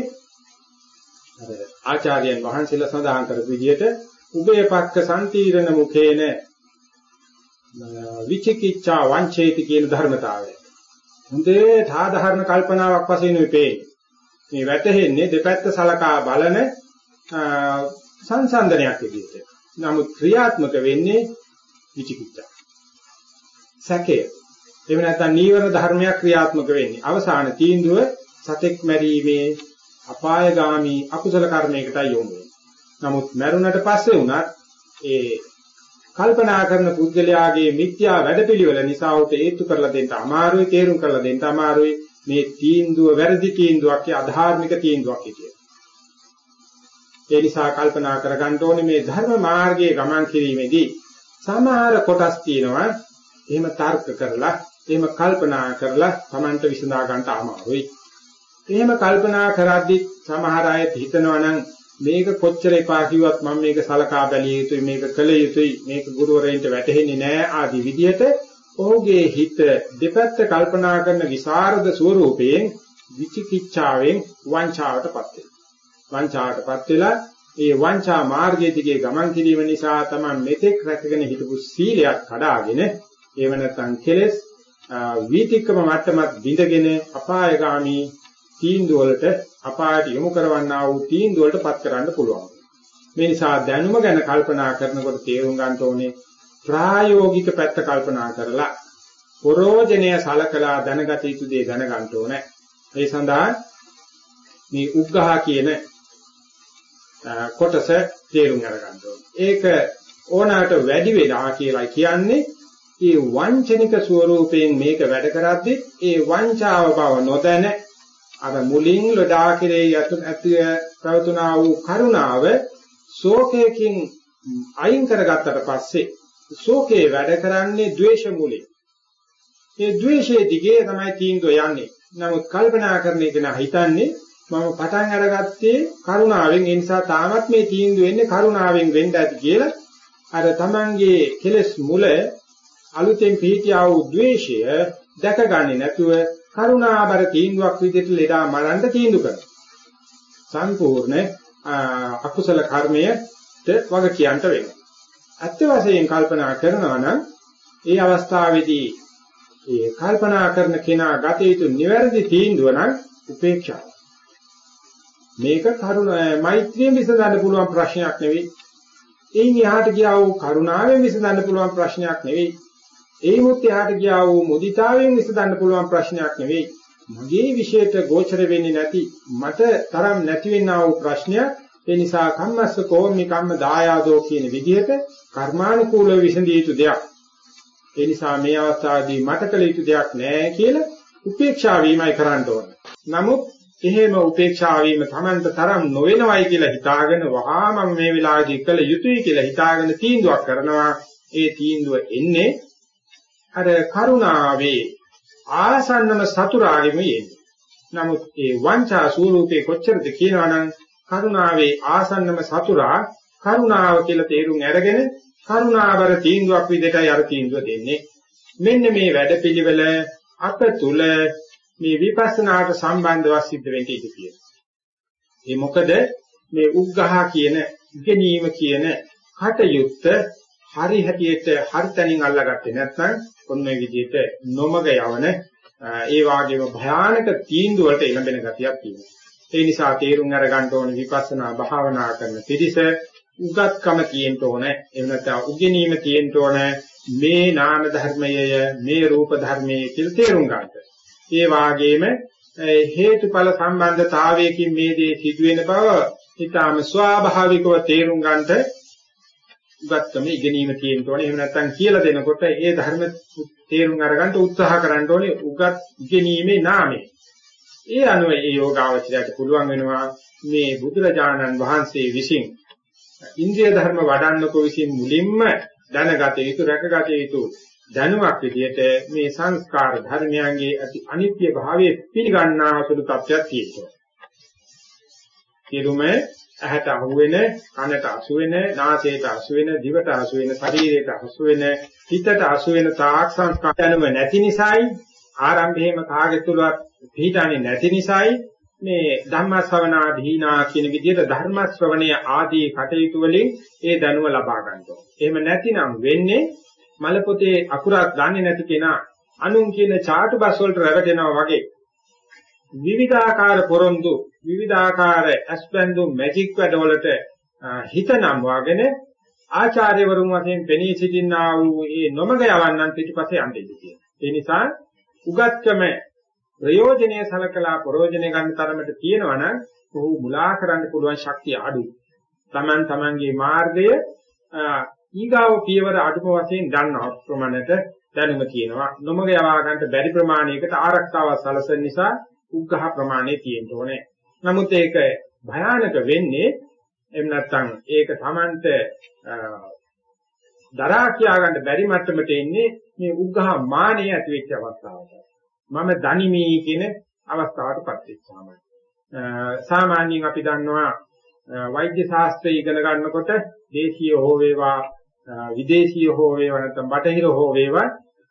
A: අර ආචාර්යයන් වහන්සේලා සඳහන් කරපු විදිහට උභයපක්ක සම්තිරණ මුඛේන විචිකිච්ඡා වංචේති කියන ධර්මතාවය. හොඳේ සාධාරණ කල්පනාවක් වශයෙන් වෙපේ. මේ වැටහෙන්නේ දෙපැත්ත සලකා බලන සංසන්දනයක් විදිහට. නමුත් ක්‍රියාත්මක වෙන්නේ විචිකිච්ඡා. සැකය. එහෙම නැත්නම් නීවර ධර්මයක් ක්‍රියාත්මක වෙන්නේ. අවසාන තීන්දුව සතෙක් මැරීමේ අපායগামী අකුසල කර්මයකටයි යොමු වෙන්නේ. නමුත් මරුණට පස්සේ වුණත් ඒ කල්පනා කරන පුද්ගලයාගේ මිත්‍යා වැඩපිළිවෙල නිසා උට හේතු කරලා දෙන්න අමාරුයි තේරුම් කරලා දෙන්න අමාරුයි මේ තීන්දුව වැරදි තීන්දුවක් අධාර්මික තීන්දුවක් කියලා. ඒ නිසා කල්පනා කරගන්න ඕනේ මේ ධර්ම මාර්ගයේ ගමන් කිරීමේදී සමහර කොටස් තියෙනවා එහෙම තර්ක කරලා එහෙම කල්පනා කරලා Tamanට විසඳා ගන්න අමාරුයි. එහෙම කල්පනා කරද්දි සමහර අය හිතනවා නම් මේක කොච්චර එපා කිව්වත් මම මේක සලකා බැලිය යුතුයි මේක කළ යුතුයි මේක ගුරුවරයින්ට වැටහෙන්නේ නැහැ ආදී විදියට ඔහුගේ හිත දෙපැත්ත කල්පනා කරන විසරද ස්වરૂපයෙන් විචිකිච්ඡාවෙන් වංචාවටපත් වෙනවා. වංචාවටපත් වෙලා ඒ වංචා මාර්ගයේ දිගේ ගමන් කිරීම නිසා තමයි මෙතෙක් රැකගෙන හිටපු සීලයක් කඩාගෙන ඒව නැත්නම් කෙලෙස් වීතික්කම මට්ටමක් බිඳගෙන අපායগামী තීන්දුව වලට අපායට යොමු කරවන්නා වූ තීන්දුව වලට පත් කරන්න පුළුවන්. මේ නිසා දැනුම ගැන කල්පනා කරනකොට තේරුම් ගන්න ඕනේ ප්‍රායෝගික පැත්ත කල්පනා කරලා පරෝජනය සලකලා දැනගත යුතු දේ දැනගන්න ඕනේ. ඒ සඳහා මේ උග්ඝහ කියන කොටස තේරුම් අරගන්න ඕනේ. ඒක ඕනකට වැඩි වෙලා කියලා කියන්නේ ඒ වංචනික ස්වරූපයෙන් මේක වැඩ කරද්දී ඒ වංචාව බව නොදැන අර මුලින් ලඩා කෙරේ යතු ඇති ප්‍රවතුනා වූ කරුණාව ශෝකයෙන් අයින් කරගත්තට පස්සේ ශෝකේ වැඩ කරන්නේ ද්වේෂ මුලින්. මේ ද්වේෂයේ දිගේ තමයි තීන්දුව යන්නේ. නමුත් කල්පනා කරන එක නා හිතන්නේ මම පටන් අරගත්තේ කරුණාවෙන් ඒ නිසා තාමත් මේ තීන්දුව වෙන්නේ කරුණාවෙන් වෙන්න ඇති කියලා අර තමන්ගේ කෙලස් මුල අලුතෙන් පිහිටියා වූ द्वේෂය දැකගන්නේ නැතුව කරුණාබර තීන්දුවක් විදිහට ලෙඩා මරන්න තීන්දුව කරනවා. සම්පූර්ණ අකුසල කර්මයට වග කියන්ට වෙනවා. ඇත්ත වශයෙන් කල්පනා කරනවා නම් ඒ අවස්ථාවේදී ඒ කල්පනා කරන කෙනා ගත යුතු නිවැරදි තීන්දුව නම් උපේක්ෂාව. මේක කරුණ මෛත්‍රියෙන් විසඳන්න පුළුවන් ප්‍රශ්නයක් නෙවෙයි. එයින් එහාට ගියා වූ කරුණාවෙන් විසඳන්න පුළුවන් ප්‍රශ්නයක් නෙවෙයි. එයිමුත් එහාට ගියා වූ මුදිතාවෙන් විසඳන්න පුළුවන් ප්‍රශ්නයක් නෙවෙයි. මගේ විශේෂයට ගෝචර වෙන්නේ නැති මට තරම් නැති වෙන්නා වූ ප්‍රශ්නයක් ඒ නිසා කම්මස්ස කෝමි කම්ම දායාදෝ කියන විදිහට කර්මානුකූලව විසඳිය යුතු දෙයක්. ඒ නිසා මේ අවස්ථාවේදී මට කළ යුතු දෙයක් නැහැ කියලා උපේක්ෂා වීමයි කරන්න ඕන. නමුත් එහෙම උපේක්ෂා වීම Tamanට තරම් නොවනවයි කියලා හිතාගෙන වහා මම මේ වෙලාවේදී කළ යුතුයි කියලා හිතාගෙන තීන්දුවක් කරනවා. ඒ තීන්දුව එන්නේ අර කරුණාවේ ආසන්නම සතුරාගෙම යෙන්නේ. නමුත් ඒ වංචා ස්වරූපේ කොච්චරද කියනවනම් කරුණාවේ ආසන්නම සතුරා කරුණාව කියලා තේරුම් අරගෙන කරුණාවර තීන්දුවක් විදිහටයි අර තීන්දුව දෙන්නේ. මෙන්න මේ වැඩපිළිවෙල අප තුල මේ විපස්සනාට සම්බන්ධව සිද්ධ වෙන්න ඉඩ තියෙනවා. ඒ මොකද මේ උග්ඝහ කියන ඉගෙනීම කියන කටයුත්ත හරි හැටියට හරි තැනින් අල්ලාගත්තේ නැත්නම් ඔන්න මේ විදිහට නොමග යවන ඒ වාගේම භයානක තීන්දුව වලට එළඹෙන ගතියක් තියෙනවා. ඒ නිසා තේරුම් අරගන්න ඕන විපස්සනා භාවනා කරන පිරිස උගත්කම තියෙන්න ඕන. එහෙම නැත්නම් උගෙනීම තියෙන්න ඕන. මේ නාම ධර්මයය මේ රූප ධර්මයේ කියලා තේරුම් ගන්නට. ඒ වාගේම හේතුඵල සම්බන්ධතාවයකින් මේ දේ සිදුවෙන බව ඊටාම ස්වාභාවිකව තේරුම් ගන්නට උගත්කම ඉගෙනීම තියෙන්න ඕනේ. එහෙම නැත්නම් කියලා දෙනකොට ඒ ධර්ම තේරුම් අරගන්න උත්සාහ කරන්න ඕනේ උගත් ඉගෙනීමේ නාමය. ඒ අනුව ඒ යෝගාවචරයට පුළුවන් වෙනවා මේ බුදුරජාණන් වහන්සේ විසින් ඉන්ද්‍රිය ධර්ම වඩන්නකෝ විසින් මුලින්ම දැනගත යුතු රැකගත යුතු දැනුමක් විදිහට මේ සංස්කාර ධර්මයන්ගේ අති අනිත්‍ය භාවයේ පිළිගන්නා සුළු තත්ත්වයක් තියෙනවා. කිරුමේ ඇහැට අහුවෙන, කනට අසුවෙන, නාසයට අසුවෙන, දිවට අසුවෙන, ශරීරයට අසුවෙන, හිතට අසුවෙන තාක් සංස්කාර දැනුම නැති නිසායි ආරම්භයේම කාගෙ තුලවත් පිළිදාන්නේ නැති නිසායි මේ ධම්ම ශ්‍රවණා දීනා කියන විදිහට ධර්ම ශ්‍රවණය ආදී කටයුතු වලින් ඒ දැනුම ලබා ගන්නවා. එහෙම නැතිනම් වෙන්නේ මල පොතේ අකුරක් දන්නේ නැති කෙනා අනුන් කියන චාටු බස් වලට රැවටෙනවා වගේ විවිධාකාර පොරොන්දු විවිධාකාර ඇස්පැන්දු මැජික් වැඩවලට හිත නම් වාගෙන ආචාර්යවරුන් වශයෙන් පෙනී සිටිනා වූ ඒ නොමග යවන්නන් පිටිපස්සේ යන්නේ කියලා. ඒ නිසා උගත්කම ප්‍රයෝජනීය සලකලා ප්‍රයෝජනෙ ගන්න තරමට තියෙනවා නම් ඔහු මුලා කරන්න පුළුවන් ශක්තිය අඩුයි. Taman tamanගේ මාර්ගය ඊගාව පියවර අඩුම වශයෙන් දන්නා ප්‍රමාණයට දැනුම තියෙනවා. නොමග යවා ගන්නට බැරි ප්‍රමාණයකට ආරක්ෂාවක් සැලසෙන නිසා උග්ඝහ ප්‍රමාණය තියෙන්න ඕනේ. නමුත් ඒක භයානක වෙන්නේ එහෙම නැත්නම් ඒක Tamanට දරා කියා ගන්න බැරි මට්ටමට එන්නේ මේ උග්ඝහ මානෙ ඇති වෙච්ච අවස්ථාවට. මම දනිමි කියන අවස්ථාවටපත් වෙච්චාම. සාමාන්‍යයෙන් අපි දන්නවා වෛද්‍ය ශාස්ත්‍රය ඉගෙන ගන්නකොට දේශීය හෝ වේවා විදේශීය හෝ වේවා නැත්නම් බටහිර හෝ වේවා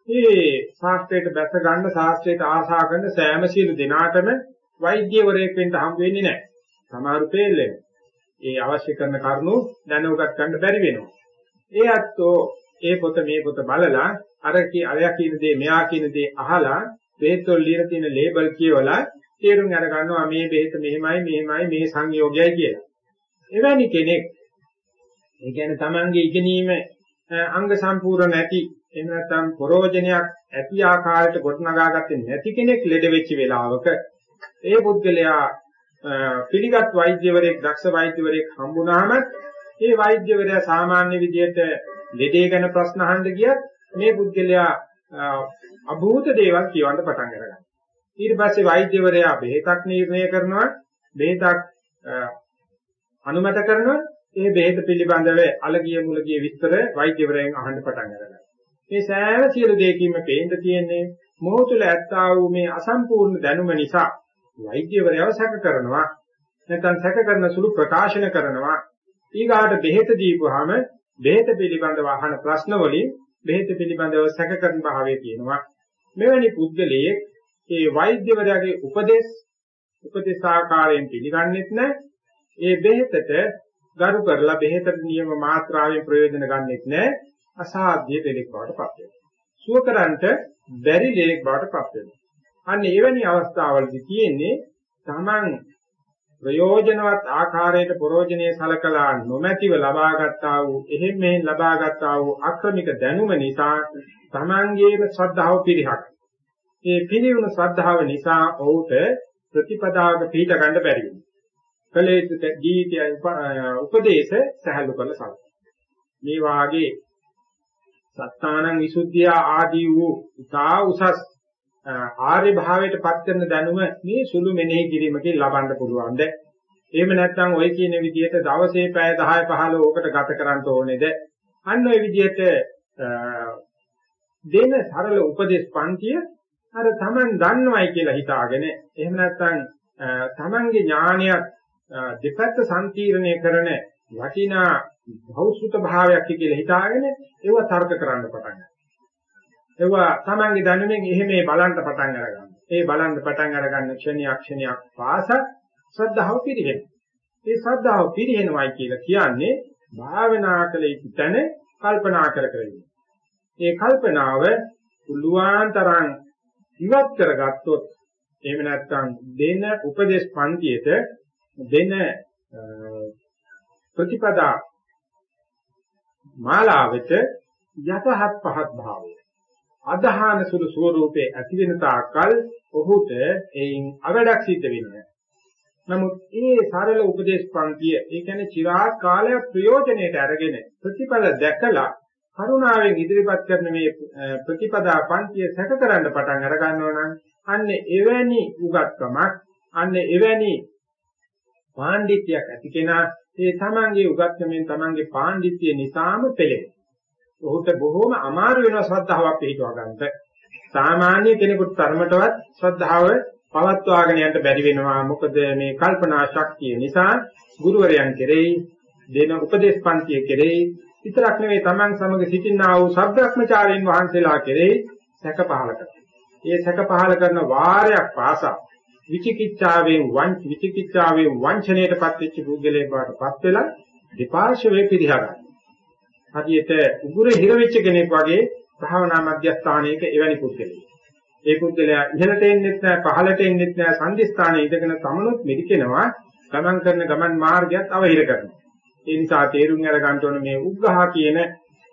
A: මේ ශාස්ත්‍රයට බැස ගන්න ශාස්ත්‍රයට ආශා කරන සෑම සියලු දෙනාටම වෛද්‍යවරයෙක් වෙන්න හම් වෙන්නේ නැහැ. සමහරු පෙළෙන්නේ. ඒ අවශ්‍ය කරන කරුණු දැනුගත් ගන්න බැරි වෙනවා. ඒ අත්ෝ ඒ පොත මේ පොත බලලා අර කී අරයා කියන දේ මෙයා කියන දේ අහලා බෙහෙත් වල ලියලා තියෙන ලේබල් කියවලා තේරුම් අර ගන්නවා මේ බෙහෙත මෙහෙමයි මෙහෙමයි මේ සංයෝගයයි කියලා. එවැනි කෙනෙක් ඒ කියන්නේ Tamange ඉගෙනීම අංග සම්පූර්ණ නැති එහෙම නැත්නම් ප්‍රෝජනයක් ඇති ආකාරයට ගොඩනගාගත්තේ නැති කෙනෙක් ලෙඩ වෙච්ච වෙලාවක ඒ පුද්ගලයා පිළිගත් වෛද්‍යවරයෙක් දක්ෂ වෛද්‍යවරයෙක් හම්බුනාම ඒ වෛද්‍යවරයා සාමාන්‍ය විදියට ලෙඩේ ගැන ප්‍රශ්න අහන්න ගියත් මේ පුද්ගලයා අභූත දේවල් කියවන්න පටන් ගන්නවා. ඊට පස්සේ වෛද්‍යවරයා බෙහෙතක් නිර්ණය කරනවා බෙහෙතක් අනුමත කරනවා ඒ බෙහෙත පිළිබඳව අලගිය මුලගිය විස්තර වෛද්‍යවරයන් අහන්න පටන් ගන්නවා. මේ සෑම සියලු දෙයකින්ම පේන්න තියෙන්නේ මොහොතුල ඇත්තා වූ මේ අසම්පූර්ණ දැනුම නිසා වෛද්‍යවරයව සැක කරනවා. නැත්නම් සැක කරන සුළු ප්‍රකාශන කරනවා. ඊගාට බෙහෙත දීපුවාම බෙහෙත පිළිබඳව අහන ප්‍රශ්න වලින් බෙහෙත පිළිබඳව සැක කරන භාවය තියෙනවා. මෙවැනි පුද්ගලයේ ඒ වෛද්‍යවරයාගේ උපදේශ උපදේශ ආකාරයෙන් පිළිගන්නෙත් නැහැ. ඒ බෙහෙතට ගරු කරලා බෙහෙතට නියම මාත්‍රාවෙන් ප්‍රයෝජන ගන්නෙත් නැහැ. අසාධ්‍ය දෙලෙක් බවට පත් වෙනවා. සුවකරන්ට බැරි දෙලෙක් බවට පත් වෙනවා. අන්න එවැනි අවස්ථාවලදී තියෙන්නේ Taman ප්‍රයෝජනවත් ආකාරයට ප්‍රෝජනේ සලකලා නොමැතිව ලබාගත්තා වූ එහෙම මෙහෙන් ලබාගත්තා වූ අක්‍රමික දැනුම නිසා තමන්ගේම ශ්‍රද්ධාව පිරිහක්. මේ පිරිහුණු ශ්‍රද්ධාව නිසා ඔහුට ප්‍රතිපදාවක පිහිට ගන්න බැරි වෙනවා. කලේත ජීවිතය උපදේශ සහැල්ලු කළ සලක. මේ වාගේ සත්තානං විසුද්ධිය ආදී වූ ඉතා උසස් ආර්ය භාවයට පත් කරන දැනුම මේ සුළු මෙනෙහි කිරීමකින් ලබන්න පුළුවන්ද? එහෙම නැත්නම් ඔය කියන විදිහට දවසේ පැය 10 15 ඕකට ගත කරන්න ඕනේද? අන්න ඔය විදිහට දෙන සරල උපදේශ පන්තිය අර Taman දන්නවයි කියලා හිතාගෙන එහෙම නැත්නම් Tamanගේ ඥානයත් දෙපැත්ත සම්තිරණය කරන වටිනා භෞසුත භාවයක් කියලා හිතාගෙන ඒව තර්ක කරන්න පටන් ගන්නවා. ඒවා තමන්ගේ දැනුමින් එහෙමේ බලන්න පටන් අරගන්නවා. ඒ බලන්න පටන් අරගන්න ක්ෂණයක් ක්ෂණයක් පාස ශ්‍රද්ධාව පිරිහෙනවා. ඒ ශ්‍රද්ධාව පිරිහෙනවයි කියලා කියන්නේ භාවනා කළ යුතු තැන කල්පනා කර කර ඒ කල්පනාව පුළුවන් තරම් ඉවත් කරගත්තොත් එහෙම නැත්නම් දෙන උපදේශ පන්තියට දෙන ප්‍රතිපදා මාලාවට යටහත් පහත් භාවය. අදහාන සුළු ස්වરૂපේ ඇති වෙන තාක්කල් ඔහුට එයින් අවඩක් සිද්ධ වෙන්නේ නමුත් මේ සරල උපදේශ පන්තිය ඒ කියන්නේ চিරාත් කාලයක් ප්‍රයෝජනෙට අරගෙන ප්‍රතිඵල දැකලා කරුණාවෙන් ඉදිරිපත් කරන මේ ප්‍රතිපදා පන්තිය සැක කරන්න පටන් අර ගන්නවා නම් අන්න එවැනි උගත්කමක් අන්න එවැනි පාණ්ඩිත්‍යයක් ඇති කෙනා ඒ තමන්ගේ උගත්කමෙන් තමන්ගේ පාණ්ඩිත්‍ය නිසාම පෙළේ ඔහුට බොහෝම අමාරු වෙනවා ශ්‍රද්ධාවක් පිළිටව ගන්නට. සාමාන්‍ය කෙනෙකුට තරමටවත් ශ්‍රද්ධාව පවත්වාගෙන යන්න බැරි වෙනවා. මොකද මේ කල්පනා ශක්තිය නිසා ගුරුවරයන් කෙරෙහි දෙන උපදේශ පන්තිය කෙරෙහි විතරක් නෙවෙයි Taman සමග සිටිනා වූ සබ්‍රක්‍මචාරීන් වහන්සේලා කෙරෙහි සැක පහල කරනවා. ඒ සැක පහල කරන වාරයක් පාසා විචිකිච්ඡාවෙන් වංච විචිකිච්ඡාවෙන් වංචනයටපත් වෙච්ච පුද්ගලයෙක් බවටපත් වෙලා දෙපාර්ශ්වයේ පිරිහගන්නවා. හදියට උගුරේ හිර වෙච්ච කෙනෙක් වගේ භාවනා මධ්‍යස්ථානයක එවැනි පුද්ගලයෙක්. ඒ පුද්ගලයා ඉහළට එන්නෙත් නැහැ පහළට එන්නෙත් නැහැ සංදිස්ථානයේ ඉඳගෙන තමනුත් මිදිකෙනවා ගමන් කරන ගමන් මාර්ගයත් අවහිර කරනවා. ඒ නිසා තේරුම් අරගන්න ඕන මේ උග්ඝහ කියන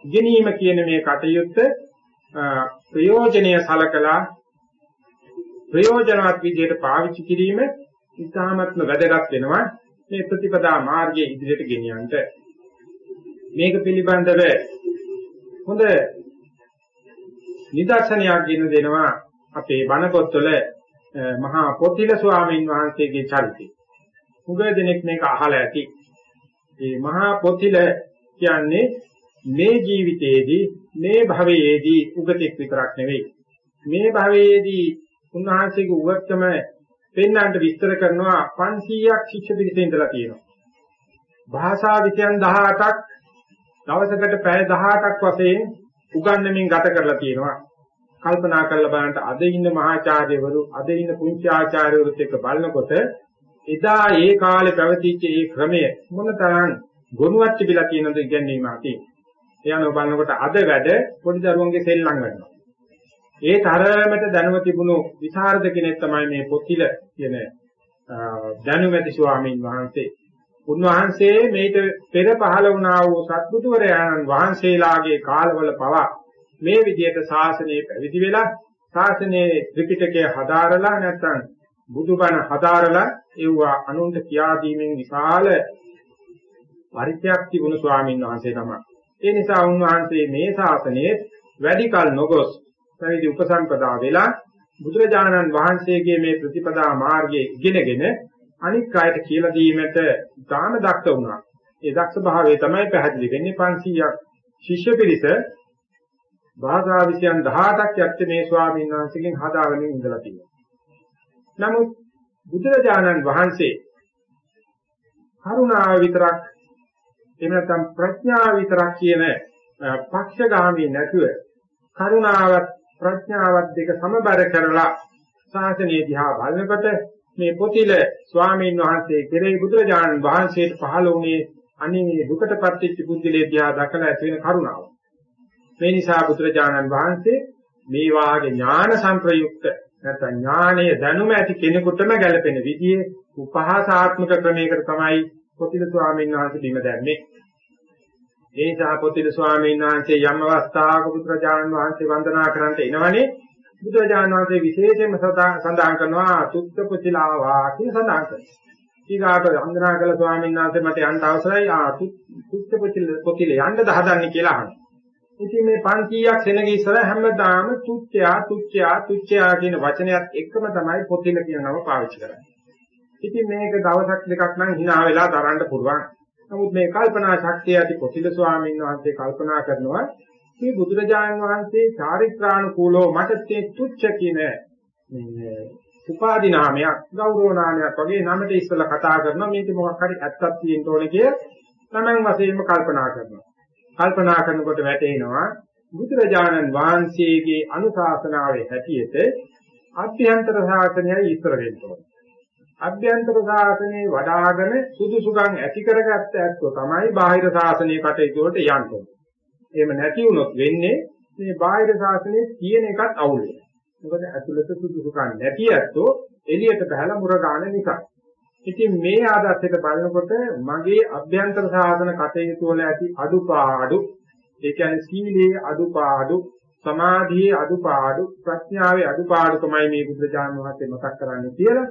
A: ඉගෙනීම කියන මේ කටයුත්ත ප්‍රයෝජනීය සලකලා ප්‍රයෝජනවත් විදිහට පාවිච්චි කිරීම ඉතාමත්ම වැදගත් වෙනවා මේ ප්‍රතිපදා මාර්ගයේ ඉදිරියට ගෙනියන්නට මේක පිළිබඳව හොඳ නිදර්ශනයක් ගෙන දෙනවා අපේ බණ පොත්වල මහා පොතිල ස්වාමීන් වහන්සේගේ චරිතය. උගව දෙනෙක් මේක අහලා ඇති. මේ මහා පොතිල කියන්නේ මේ ජීවිතයේදී මේ භවයේදී උගතෙක් විතරක් නෙවෙයි. මේ භවයේදී උන්වහන්සේගේ උගත්කම පෙන්වන්නට විස්තර කරනවා 500ක් ශිෂ්‍ය පිරිසේ ඉඳලා තියෙනවා. භාෂා විෂයන් 18ක් දවසකට පැය 18ක් වශයෙන් උගන්වමින් ගත කරලා තියෙනවා. කල්පනා කරලා බලන්න අද ඉන්න මහාචාර්යවරු අද ඉන්න පුංචි ආචාර්යවරුත් එක්ක බලනකොට එදා ඒ කාලේ පැවතිච්ච ඒ ක්‍රමය මොනතරම් ගොනුවක් තිබිලා තියෙනවද ඉගැන්වීම ඇති. එයානෝ බලනකොට අද වැඩ පොඩි දරුවන්ගේ සෙල්ලම් වෙනවා. ඒ තරමට දැනුම තිබුණු විසරද කෙනෙක් තමයි මේ පොතිල කියන දැනුමැති ස්වාමීන් වහන්සේ. උන්වහන්සේ මේට පෙර පහළ වුණා වූ සත්බුදුවරයන් වහන්සේලාගේ කාලවල පවා මේ විදිහට ශාසනය පැවිදි වෙලා ශාසනයේ ත්‍රිපිටකය හදාරලා නැත්නම් බුදුබණ හදාරලා ඒවා අනුන්ට කියා දීමෙන් විශාල පරිත්‍යාග තිබුණු ස්වාමීන් වහන්සේ තමයි. ඒ නිසා උන්වහන්සේ මේ ශාසනයේ වැඩි කල නොගොස් පැවිදි උපසම්පදා වෙලා බුදුරජාණන් වහන්සේගේ මේ ප්‍රතිපදා මාර්ගයේ ඉගෙනගෙන අනික් අයට කියලා දීමට දාන දක්ෂ වුණා. ඒ දක්ෂ භාවය තමයි පැහැදිලි වෙන්නේ 500ක් ශිෂ්‍ය පිරිස භාෂා විෂයන් 18ක් යත්තේ මේ ස්වාමීන් වහන්සේගෙන් හදාගෙන ඉඳලා තියෙනවා. නමුත් බුදුරජාණන් වහන්සේ කරුණාව විතරක් එහෙම නැත්නම් ප්‍රඥාව විතරක් කියන පක්ෂගාමී නැතුව කරුණාවත් ප්‍රඥාවත් දෙක සමබර කරලා ශාසනය දිහා බලනකොට මේ පොතිල ස්වාමීන් වහන්සේ කෙරෙහි බුදුරජාණන් වහන්සේට පහළ වුණේ අනේ දුකටපත් වෙච්ච පුද්ගලයා දිහා දැකලා ඇති වෙන කරුණාව. මේ නිසා බුදුරජාණන් වහන්සේ මේ වාගේ ඥාන සංප්‍රයුක්ත නැත්නම් ඥානයේ දැනුම ඇති කෙනෙකුටම ගැළපෙන විදිහේ උපහාසාත්මක ක්‍රමයකට තමයි පොතිල ස්වාමීන් වහන්සේ බිම දැම්මේ. ඒ නිසා පොතිල ස්වාමීන් වහන්සේ යම් අවස්ථාවක බුදුරජාණන් වහන්සේ වන්දනා කරන්නට එනවනේ බුදුරජාණන් වහන්සේ විශේෂයෙන්ම සඳහන් කරනවා තුත්ත පුචිලාවා කියන සඳහන් කරනවා. ඊගාට වන්දනා කළ ස්වාමීන් වහන්සේ මට යන්න අවසරයි ආ තුත්ත පුචිල පොතිල යන්න දහදන්නේ කියලා අහනවා. ඉතින් මේ 500ක් සෙනග ඉස්සර හැමදාම තුච්චයා තුච්චයා තුච්චයා කියන වචනයත් එක්කම තමයි පොතිල කියන නම පාවිච්චි කරන්නේ. ඉතින් මේක දවසක් දෙකක් නම් hina වෙලා දරන්න පුළුවන්. නමුත් මේ කල්පනා ශක්තිය ඇති පොතිල ස්වාමීන් වහන්සේ කල්පනා කරනවා මේ බුදුරජාණන් වහන්සේ චාරිත්‍රානුකූලව මට තේ තුච්ච කියන මේ උපාදි නාමයක් ගෞරව නාමයක් වගේ නමට ඉස්සලා කතා කරනවා මේක මොකක් හරි ඇත්තක් තියෙන්න ඕනේ කිය තමන් වශයෙන්ම කල්පනා කරනවා. කල්පනා කරනකොට වැටෙනවා බුදුරජාණන් වහන්සේගේ අනුශාසනාවේ හැටියට අභ්‍යන්තර ශාසනයයි ඉස්සර වෙන්න ඕනේ. අභ්‍යන්තර ශාසනයේ වඩාගෙන සුදුසුකම් ඇති කරගත්ත ඇත්තෝ තමයි බාහිර ශාසනයේ කටයුතු වලට යන්නේ. එහෙම නැති වුණොත් වෙන්නේ මේ බාහිර ශාසනයේ තියෙන එකත් අවුල් වෙනවා. මොකද ඇතුළත සුදුසුකම් නැති ඇත්තෝ එළියට බහලා මුරගාන නිසා. ඉතින් මේ ආදර්ශයට බලනකොට මගේ අභ්‍යන්තර සාධන කටයුතු වල ඇති අඩුපාඩු ඒ කියන්නේ සීලයේ අඩුපාඩු සමාධියේ අඩුපාඩු ප්‍රඥාවේ අඩුපාඩු තමයි මේ බුදුරජාණන් වහන්සේ මතක් කරන්නේ කියලා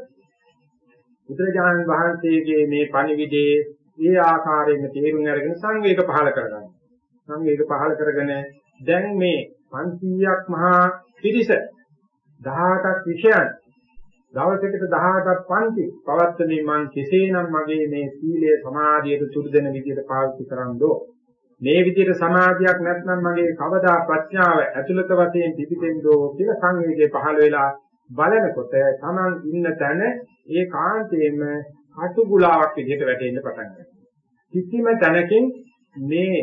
A: බුදුරජාණන් වහන්සේගේ මේ පණිවිඩයේ ඒ ආකාරයෙන් තේරුම් අරගෙන සංවේග පහල කරගන්න. සංවේග පහල කරගෙන දැන් මේ 500ක් මහා පිරිස 18ක් විෂයන් දවසකට 18ක් පන්ති පවත්වමින් මං කෙසේනම් මගේ මේ සීලය සමාධියට තුරු දෙන විදිහට පාවිච්චි කරන්දෝ මේ විදිහට සමාධියක් නැත්නම් මගේ කවදා ප්‍රඥාව ඇතුළත වශයෙන් පිපිටෙන්දෝ කියලා සංවේගයේ පහළ වෙලා බලනකොට Taman ඉන්න තැන ඒ කාන්තේම අටුගුලාවක් විදිහට වැටෙන්න පටන් ගන්නවා. කිසිම තැනකින් මේ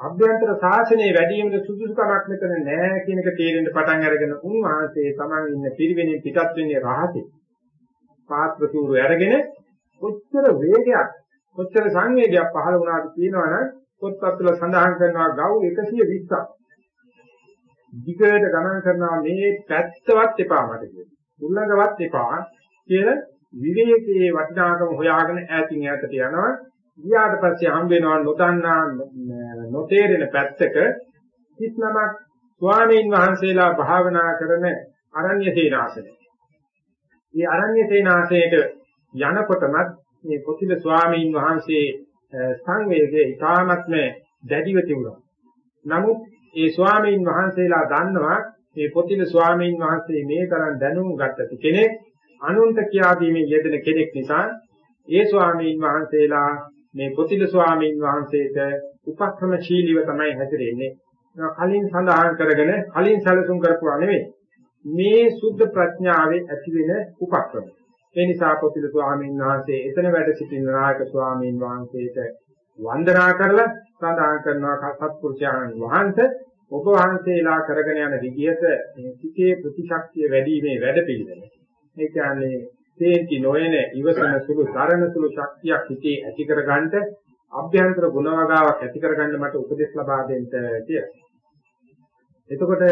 A: අභ්‍යන්තර ශාසනයේ වැඩිවීමට සුදුසුකමක් මෙතන නැහැ කියන එක තේරෙන්න පටන් අරගෙන උන්වහන්සේ Taman ඉන්න පිරිවෙනින් පිටත් වෙන්නේ රහසේ. පාත්‍ර සූරු අරගෙන කොච්චර වේගයක් කොච්චර සංවේගයක් පහළ වුණාද කියනවනම් පොත්පත්වල සඳහන් කරනවා ගව් 120ක්. දිගට ගණන් කරනවා මේ පැත්තවත් එපා මට කියලා. උල්ලංඝවත් එපා කියලා විවේකයේ වටිනාකම හොයාගෙන ඈතින් ඈතට යනවා. ගියාට පස්සේ හම්බ වෙනවා නොදන්නා නොතේරෙන පැත්තක 39ක් ස්වාමීන් වහන්සේලා භාවනා කරන අරණ්‍ය සේනාසනය. මේ අරණ්‍ය සේනාසනයට යනකොටම මේ කොතිල ස්වාමීන් වහන්සේ සංවේගයේ ඉතාමත්ම දැඩිව තිබුණා. නමුත් ඒ ස්වාමීන් වහන්සේලා දන්නවා මේ පොතිල ස්වාමීන් වහන්සේ මේ තරම් දැනුම් ගත්ත කෙනෙක් අනුන්ට කියා දීමේ යෙදෙන කෙනෙක් නිසා ඒ ස්වාමීන් වහන්සේලා මේ පොතිල ස්වාමීන් වහන්සේට උපක්‍රමශීලීව තමයි හැදිරෙන්නේ. කලින් සඳහන් කරගෙන කලින් සැලසුම් කරපුවා නෙවෙයි. මේ සුද්ධ ප්‍රඥාවේ ඇති වෙන උපක්‍රම. ඒ නිසා පොතිල ස්වාමීන් වහන්සේ එතන වැඩ සිටින නායක ස්වාමීන් වහන්සේට වන්දනා කරලා සඳහන් කරනවා සත්පුරුෂයන් වහන්සේ ඔබ වහන්සේලා කරගෙන යන විදිහට මේ සිතේ ප්‍රතිශක්තිය වැඩිීමේ වැඩ පිළිවෙල. ඒ කියන්නේ තේන්ති නොයන ඉවසන සුළු තරණ සුළු ශක්තියක් හිතේ ඇති කරගන්නට අභ්‍යන්තර ගුණවගාවක් ඇති කරගන්න මට උපදෙස් ලබා දෙන්න කියලා. එතකොට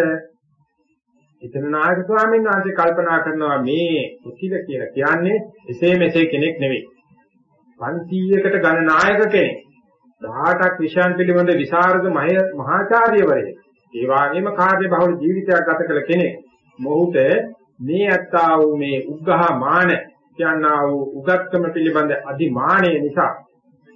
A: එතන නායක ස්වාමීන් වහන්සේ කල්පනා කරනවා මේ කුසිල කියලා කියන්නේ එසේ මෙසේ කෙනෙක් නෙවෙයි. 500කට ගණ නායක කෙනෙක්. 18ක් විෂයන් පිළිබඳ විසරද මහාචාර්යවරයෙක්. ඒ වගේම කාර්යබහුල ජීවිතයක් ගත කළ කෙනෙක්. මොහුට මේ ඇත්තා වූ මේ උග්ඝහ මාන කියනා වූ උගත්කම පිළිබඳ අදිමානය නිසා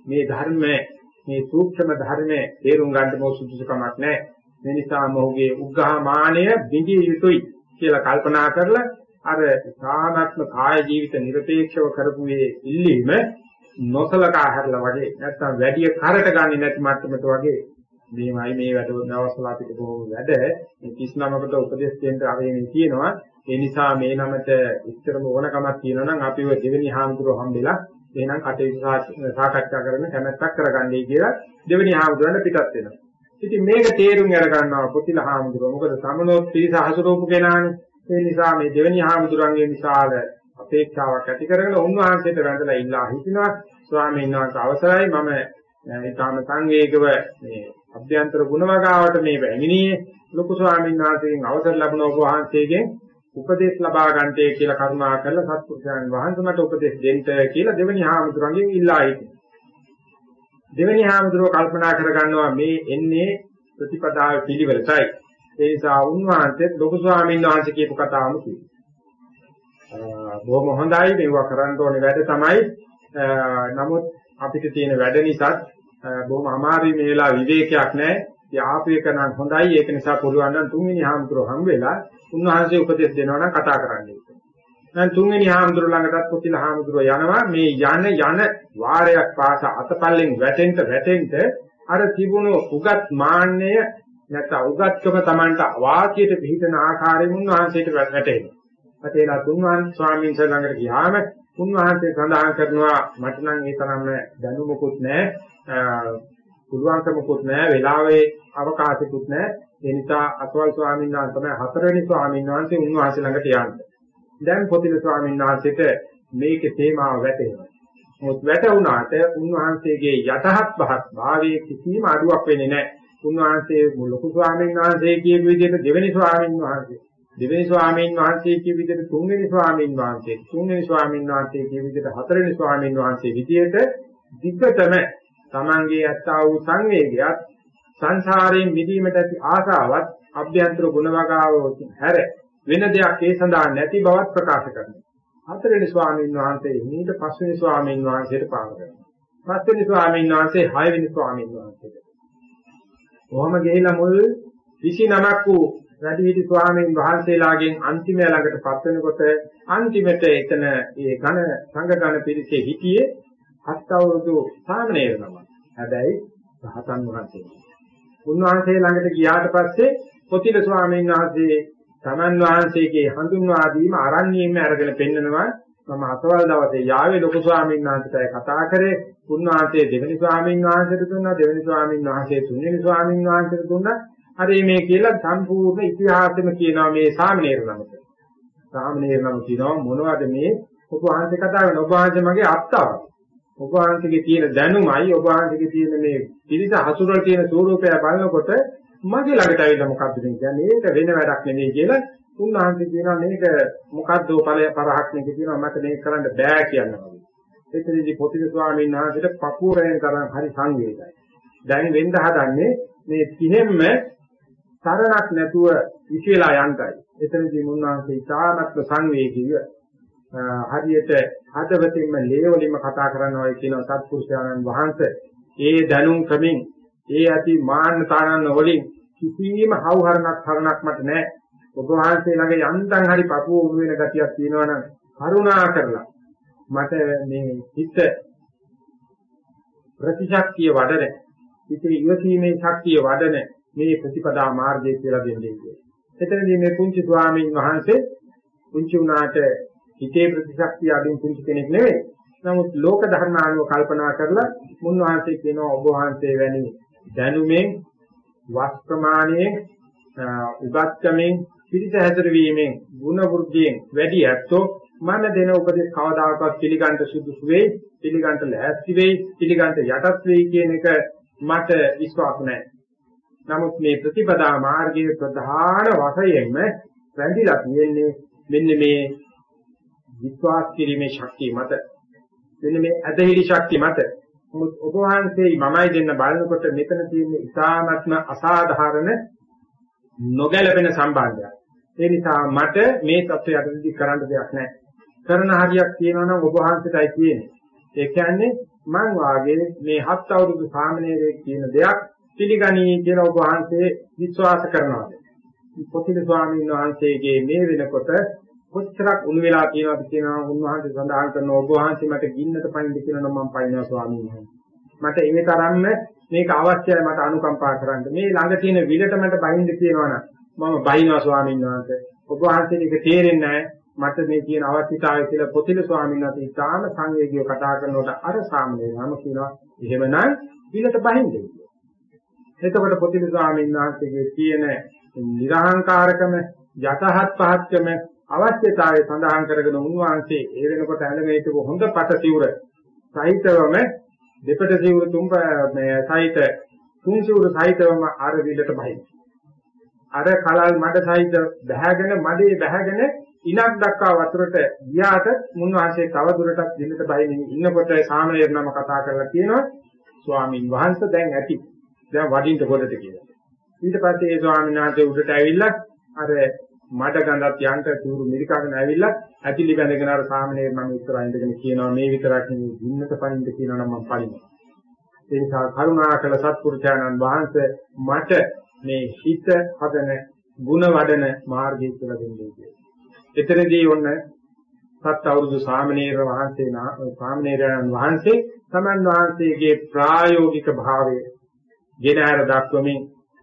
A: මේ ධර්මයේ මේ සූක්ෂම ධර්මයේ තේරුම් ගන්න මොහු සුදුසුකමක් නැහැ. මේ නිසා මොහුගේ උග්ඝහ මානය බිඳිය යුතුයි කියලා කල්පනා කරලා අර සාමත්ම කාය ජීවිත නිර්පේක්ෂව කරපු මේ ඉල්ලීම නොසලකා හැරලා වගේ නැත්තම් වැඩි කරට ගන්නේ නැති මට්ටමට වගේ මේමයි මේ වැඩ දවස්වල අපිට බොහොම වැඩ මේ 39කට උපදේශ දෙන්න ආවේ මේ කියනවා ඒ නිසා මේ නමට ඉතරම ඕනකමක් තියෙනවා නම් අපිව දෙවෙනි හාමුදුරුවෝ හම්බෙලා එහෙනම් කටයුතු සාකච්ඡා කරන්න කැමැත්තක් කරගන්නයි කියලා දෙවෙනි හාමුදුරන් පිටත් වෙනවා. ඉතින් මේක තේරුම් අරගන්නවා පුතිල හාමුදුරුවෝ. මොකද සමනෝත් පිරිස හසුරවපු කෙනානේ. ඒ නිසා මේ දෙවෙනි හාමුදුරන්ගේ විශාල අපේක්ෂාවක් ඇති කරගෙන උන්වහන්සේට වැඳලා ඉල්ලා හිටිනවා ස්වාමීන් වහන්සේ අවසරයි මම ඊටාම සංවේගව මේ අභ්‍යන්තර ගුණවගාවට මේ වැමිනියේ ලොකු ස්වාමීන් වහන්සේගෙන් අවසර ලැබුණ ඔබ වහන්සේගෙන් උපදේශ ලබා ගන්නටේ කියලා කරුණා කරලා සත්පුරුෂයන් වහන්සේ මට උපදේශ දෙන්න කියලා දෙවෙනි හාමුදුරන්ගෙන් ඉල්ලා හිටියා. දෙවෙනි හාමුදුරුව කල්පනා කරගන්නවා මේ එන්නේ ප්‍රතිපදාවේ පිළිවෙලටයි. ඒ නිසා උන්වහන්සේ ලොකු ස්වාමීන් වහන්සේ කියපු කතාවම කියනවා. බොහොම හොඳයි මේවා කරන්න ඕනේ වැඩ තමයි. නමුත් අපිට තියෙන වැඩ නිසාත් බොහොම අමාරුයි මේ වෙලාව විවේකයක් නැහැ. ආපු එක නම් හොඳයි ඒක නිසා පුළුවන් නම් තුන්වෙනි හාමුදුරුවෝ හම් වෙලා උන්වහන්සේ උපදෙස් දෙනවා නම් කතා කරන්න කියලා. දැන් තුන්වෙනි හාමුදුරුවෝ ළඟටත් පුතිල හාමුදුරුවෝ යනවා මේ යන යන වාරයක් පාස අතපල්ලෙන් වැටෙන්න වැටෙන්න අර තිබුණු උගත් මාන්නය නැත්නම් උගත්කම Tamanට වාක්‍යයට පිළිතන ආකාරයෙන් උන්වහන්සේට වැටෙනවා. ඇතේලා තුන්වන් ස්වාමීන් වහන්සේ ළඟට ගියාම උන්වහන්සේ සඳහන් කරනවා මට නම් ඒ තරම්ම දැනුමකුත් නැහැ පුළුවන්කමකුත් නැහැ වෙලාවේ අවකාශිකුත් නැහැ ඒ නිසා අසවල් ස්වාමීන් වහන්සේ තමයි හතරවෙනි ස්වාමීන් වහන්සේ උන්වහන්සේ ළඟට යන්නේ. දැන් පොතිල ස්වාමීන් වහන්සේට මේකේ තේමාව වැටෙනවා. මොකද වැටුණාට උන්වහන්සේගේ යටහත් පහත් භාවයේ කිසිම අඩුවක් වෙන්නේ නැහැ. උන්වහන්සේ ලොකු ස්වාමීන් වහන්සේ කියපු විදිහට දෙවෙනි ස්වාමීන් වහන්සේ දෙවෙනි ස්වාමීන් වහන්සේ කියපු විදිහට තුන්වෙනි ස්වාමීන් වහන්සේ තුන්වෙනි ස්වාමීන් වහන්සේ කියපු විදිහට හතරවෙනි ස්වාමීන් වහන්සේ විදිහට දිග්ගතම තමන්ගේ ඇත්තා වූ සංවේගයත් සංසාරයෙන් මිදීමට ඇති ආසාවත් අභ්‍යන්තර ගුණවගාව හැර වෙන දෙයක් ඒ සඳහා නැති බවත් ප්‍රකාශ කරනවා. හතරවෙනි ස්වාමීන් වහන්සේ ඊට පස්වෙනි ස්වාමීන් වහන්සේට පාර කරනවා. පස්වෙනි ස්වාමීන් වහන්සේ හයවෙනි ස්වාමීන් වහන්සේට. කොහොම ගිහිලා මුල් 29ක් වූ වැඩිහිටි ස්වාමීන් වහන්සේලාගෙන් අන්තිම ළඟටපත් වෙනකොට අන්තිමට එතන ඒ ඝන සංඝ ඝන පිරිසේ හිටියේ හත් අවුරුදු සාමණේර නම. හැබැයි රහතන් වහන්සේ. උන්වහන්සේ ළඟට ගියාට පස්සේ පොතිල ස්වාමීන් වහන්සේ තමන් වහන්සේගේ හඳුන්වා දීම අරණ්‍යයෙන්ම අරගෙන පෙන්නනවා මම අසවල් දවසේ යාවේ ලොකු ස්වාමීන් වහන්සේටයි කතා කරේ උන්වහන්සේ දෙවෙනි ස්වාමීන් වහන්සේට දුන්නා දෙවෙනි ස්වාමීන් වහන්සේ තුන්වෙනි ස්වාමීන් වහන්සේට දුන්නා හරි මේ කියලා සම්පූර්ණ ඉතිහාසෙම කියනවා මේ සාමණේර නමට සාමණේර නම කියනවා මොනවද මේ ඔබ වහන්සේ කතා කරන ඔබ වහන්සේ මගේ අත්තාවක් ඔබ වහන්සේගේ තියෙන දැනුමයි ඔබ වහන්සේගේ තියෙන මේ පිළිස හසුරවල තියෙන ස්වરૂපය බලනකොට මගේ ළඟට ඇවිල්ලා මොකද්ද මේ කියන්නේ මේක වෙන වැඩක් නෙමෙයි කියලා උන්වහන්සේ කියනවා මේක මොකද්ද ඵලය පරහක් නෙක කියනවා මට මේක කරන්න බෑ කියනවා. එතනදී පොතිද ස්වාමීන් වහන්සේට පපුවරෙන් කරන් හරි සංවේගයි. දැන් වෙන්න හදන්නේ මේ තිහෙම්ම සරණක් නැතුව විශ්වලා යන්ටයි. එතනදී මුන්වහන්සේ ඉතාමත්ම සංවේගීව හරියට හදවතින්ම ලේවලින්ම කතා කරනවා කියන සත්පුරුෂයන්න් වහන්සේ ඒ දැනුම් ක්‍රමින් ඒ ඇති මාන්න තානන්න වලින් කිසිම හවුහරණක් හරණක් මට නැහැ. ඔබ වහන්සේ ළඟ යන්තම් හරි පපුව උණු වෙන ගතියක් තියෙනවනම් කරුණා කරලා මට මේ හිත ප්‍රතිශක්තිය වඩන හිතේ ඉවසීමේ ශක්තිය වඩන මේ ප්‍රතිපදා මාර්ගය කියලා දෙන්නේ කියලා. එතනදී මේ පුංචි ස්වාමීන් වහන්සේ පුංචි උනාට හිතේ ප්‍රතිශක්තිය අදින් පුංචි කෙනෙක් නෙවෙයි. නමුත් ලෝක ධර්මානුව කල්පනා කරලා මුන්වහන්සේ කියනවා ඔබ වහන්සේ වැනි දැනුමෙන් වස් ප්‍රමාණයෙන් උගත්කමෙන් පිළිස හැදිරවීමෙන් ಗುಣ වෘද්ධියෙන් වැඩි ඇත්තෝ මම දෙන උපදෙස් කවදාකවත් පිළිගන්න සුදුසු වෙයි පිළිගන්න ලෑස්ති වෙයි පිළිගන්න යටත් වෙයි කියන එක මට විශ්වාස නැහැ. නමුත් මේ ප්‍රතිපදා මාර්ගයේ ප්‍රධාන වශයෙන්ම වැඳිලා තියෙන්නේ මෙන්න මේ විශ්වාස කිරීමේ ශක්තිය මත. මෙන්න මේ ඇදහිලි ශක්තිය මත. නමුත් ඔබ වහන්සේයි මමයි දෙන්න බලනකොට මෙතන තියෙන ඉතාමත්ම අසාධාරණ නොගැලපෙන සම්බන්ධයක්. ඒ නිසා මට මේ தත්ත්වයට අදදී කරන්න දෙයක් නැහැ. කරන හරියක් තියෙනවා නම් ඔබ වහන්සේටයි තියෙන්නේ. ඒ කියන්නේ මං වාගේ මේ හත් අවුරුදු සාමණේරයෙක් කියන දෙයක් පිළිගනී කියලා ඔබ වහන්සේ විශ්වාස කරනවාද? පොතිල ස්වාමීන් වහන්සේගේ මේ වෙනකොට කොච්චරක් උණු වෙලා තියෙනවද කියනවා උන්වහන්සේ සඳහන් කරන ඔබ වහන්සේ මට ගින්නට පයින්ද කියලා නම් මම පයින්නවා ස්වාමීන් වහන්සේ. මට ඒ තරම්ම මේක අවශ්‍යයි මට අනුකම්පා කරන්න. මේ ළඟ තියෙන විලට මට බහින්ද කියනවනම් මම බහිනවා ස්වාමීන් වහන්සේ. ඔබ වහන්සේට ඒක තේරෙන්නේ නැහැ. මට මේ කියන අවශ්‍යතාවය කියලා පොතිල ස්වාමීන් වහන්සේ ඉතාම සංවේගීව කතා කරනකොට අර සාමණේරයම කියනවා එහෙමනම් පිළට බහින්නේ කියලා. එතකොට පොතිල ස්වාමීන් වහන්සේගේ තියෙන නිර්හංකාරකම යටහත් පහත්කම අවශ්‍යතාවය සඳහන් කරගෙන උන්වහන්සේ ඒ වෙනකොට ඇලගෙන හිටපු හොඳ පට සිවුර සහිතවම දෙපට සිවුර තුන් මේ සහිත තුන් සිවුර සහිතවම අර විලට බහිනවා. අර කලල් මඩ සහිත බැහැගෙන මඩේ බැහැගෙන ඉලක් දක්වා වතුරට ගියාට මුන්වහන්සේ තව දුරටත් දිනට බහිමින් ඉන්නකොට සාමණේර නම කතා කරලා කියනවා ස්වාමින් වහන්සේ දැන් ඇති දැන් වඩින්න පොඩට කියලා. ඊට පස්සේ ඒ ස්වාමීන් වහන්සේ උඩට ඇවිල්ලා අර මඩ ගඳත් යන්ට තුරු මිරිකාගෙන ඇවිල්ලා ඇතිලි බැඳගෙන අර සාමණේර මම ඉස්සරහින් ඉඳගෙන කියනවා මේ විතරක් නෙවෙයි දින්නට පයින්ද කියනවා නම් මම පයින්නවා. ඒ නිසා කරුණාකර සත්පුරුෂයන්න් වහන්සේ මට මේ හිත හදන ಗುಣ වඩන මාර්ගය කියලා දෙන්නේ කියලා. එතනදී ඔන්න සත් අවුරුදු සාමණේර වහන්සේ සාමණේරයන් වහන්සේ තමන් වහන්සේගේ ප්‍රායෝගික භාවය ගෙනහැර දක්වමින්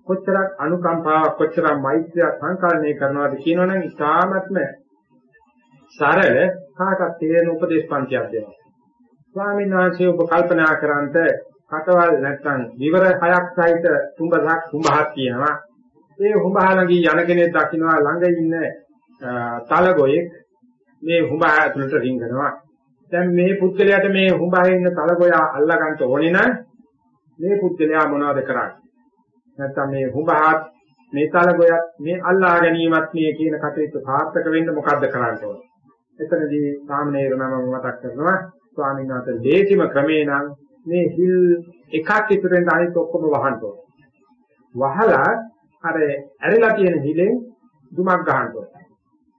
A: කොච්චරක් අනුකම්පාවක් කොච්චරක් මෛත්‍රිය සංකල්පණය කරනවද කියනවනම් ඉතාමත්ම සරල කාටත් තේරෙන උපදේශ පන්තියක් දෙනවා. ස්වාමීන් වහන්සේ ඔබ කල්පනා කරන්ට කටවල් නැත්තම් විවර හයක් සහිත තුඹසක් තුඹහක් තියෙනවා. ඒ හුඹහලඟී යන කෙනෙක් දකින්නවා ළඟ ඉන්න තලගොයෙක් මේ හුඹහ ඇතුළට රිංගනවා. දැන් මේ පුද්ගලයාට මේ හුඹහේ ඉන්න තලගොයා අල්ලා ගන්න ඕනේ නම් මේ පුද්ගලයා මොනවද කරන්නේ? නැත්තම් මේ හුඹහත් මේ තලගොයත් මේ අල්ලා ගැනීමත් මේ කියන කටයුතු සාර්ථක වෙන්න මොකද්ද කරන්න ඕනේ? එතනදී සාමණේර නම මතක් කරනවා ස්වාමීන් වහන්සේ දේශිම ක්‍රමේ නම් මේ හිල් එකක් ඉතුරු වෙන අනිත් ඔක්කොම වහන්න ඕනේ. වහලා අර ඇරිලා තියෙන හිලෙන් දුමක් ගහන්න ඕනේ.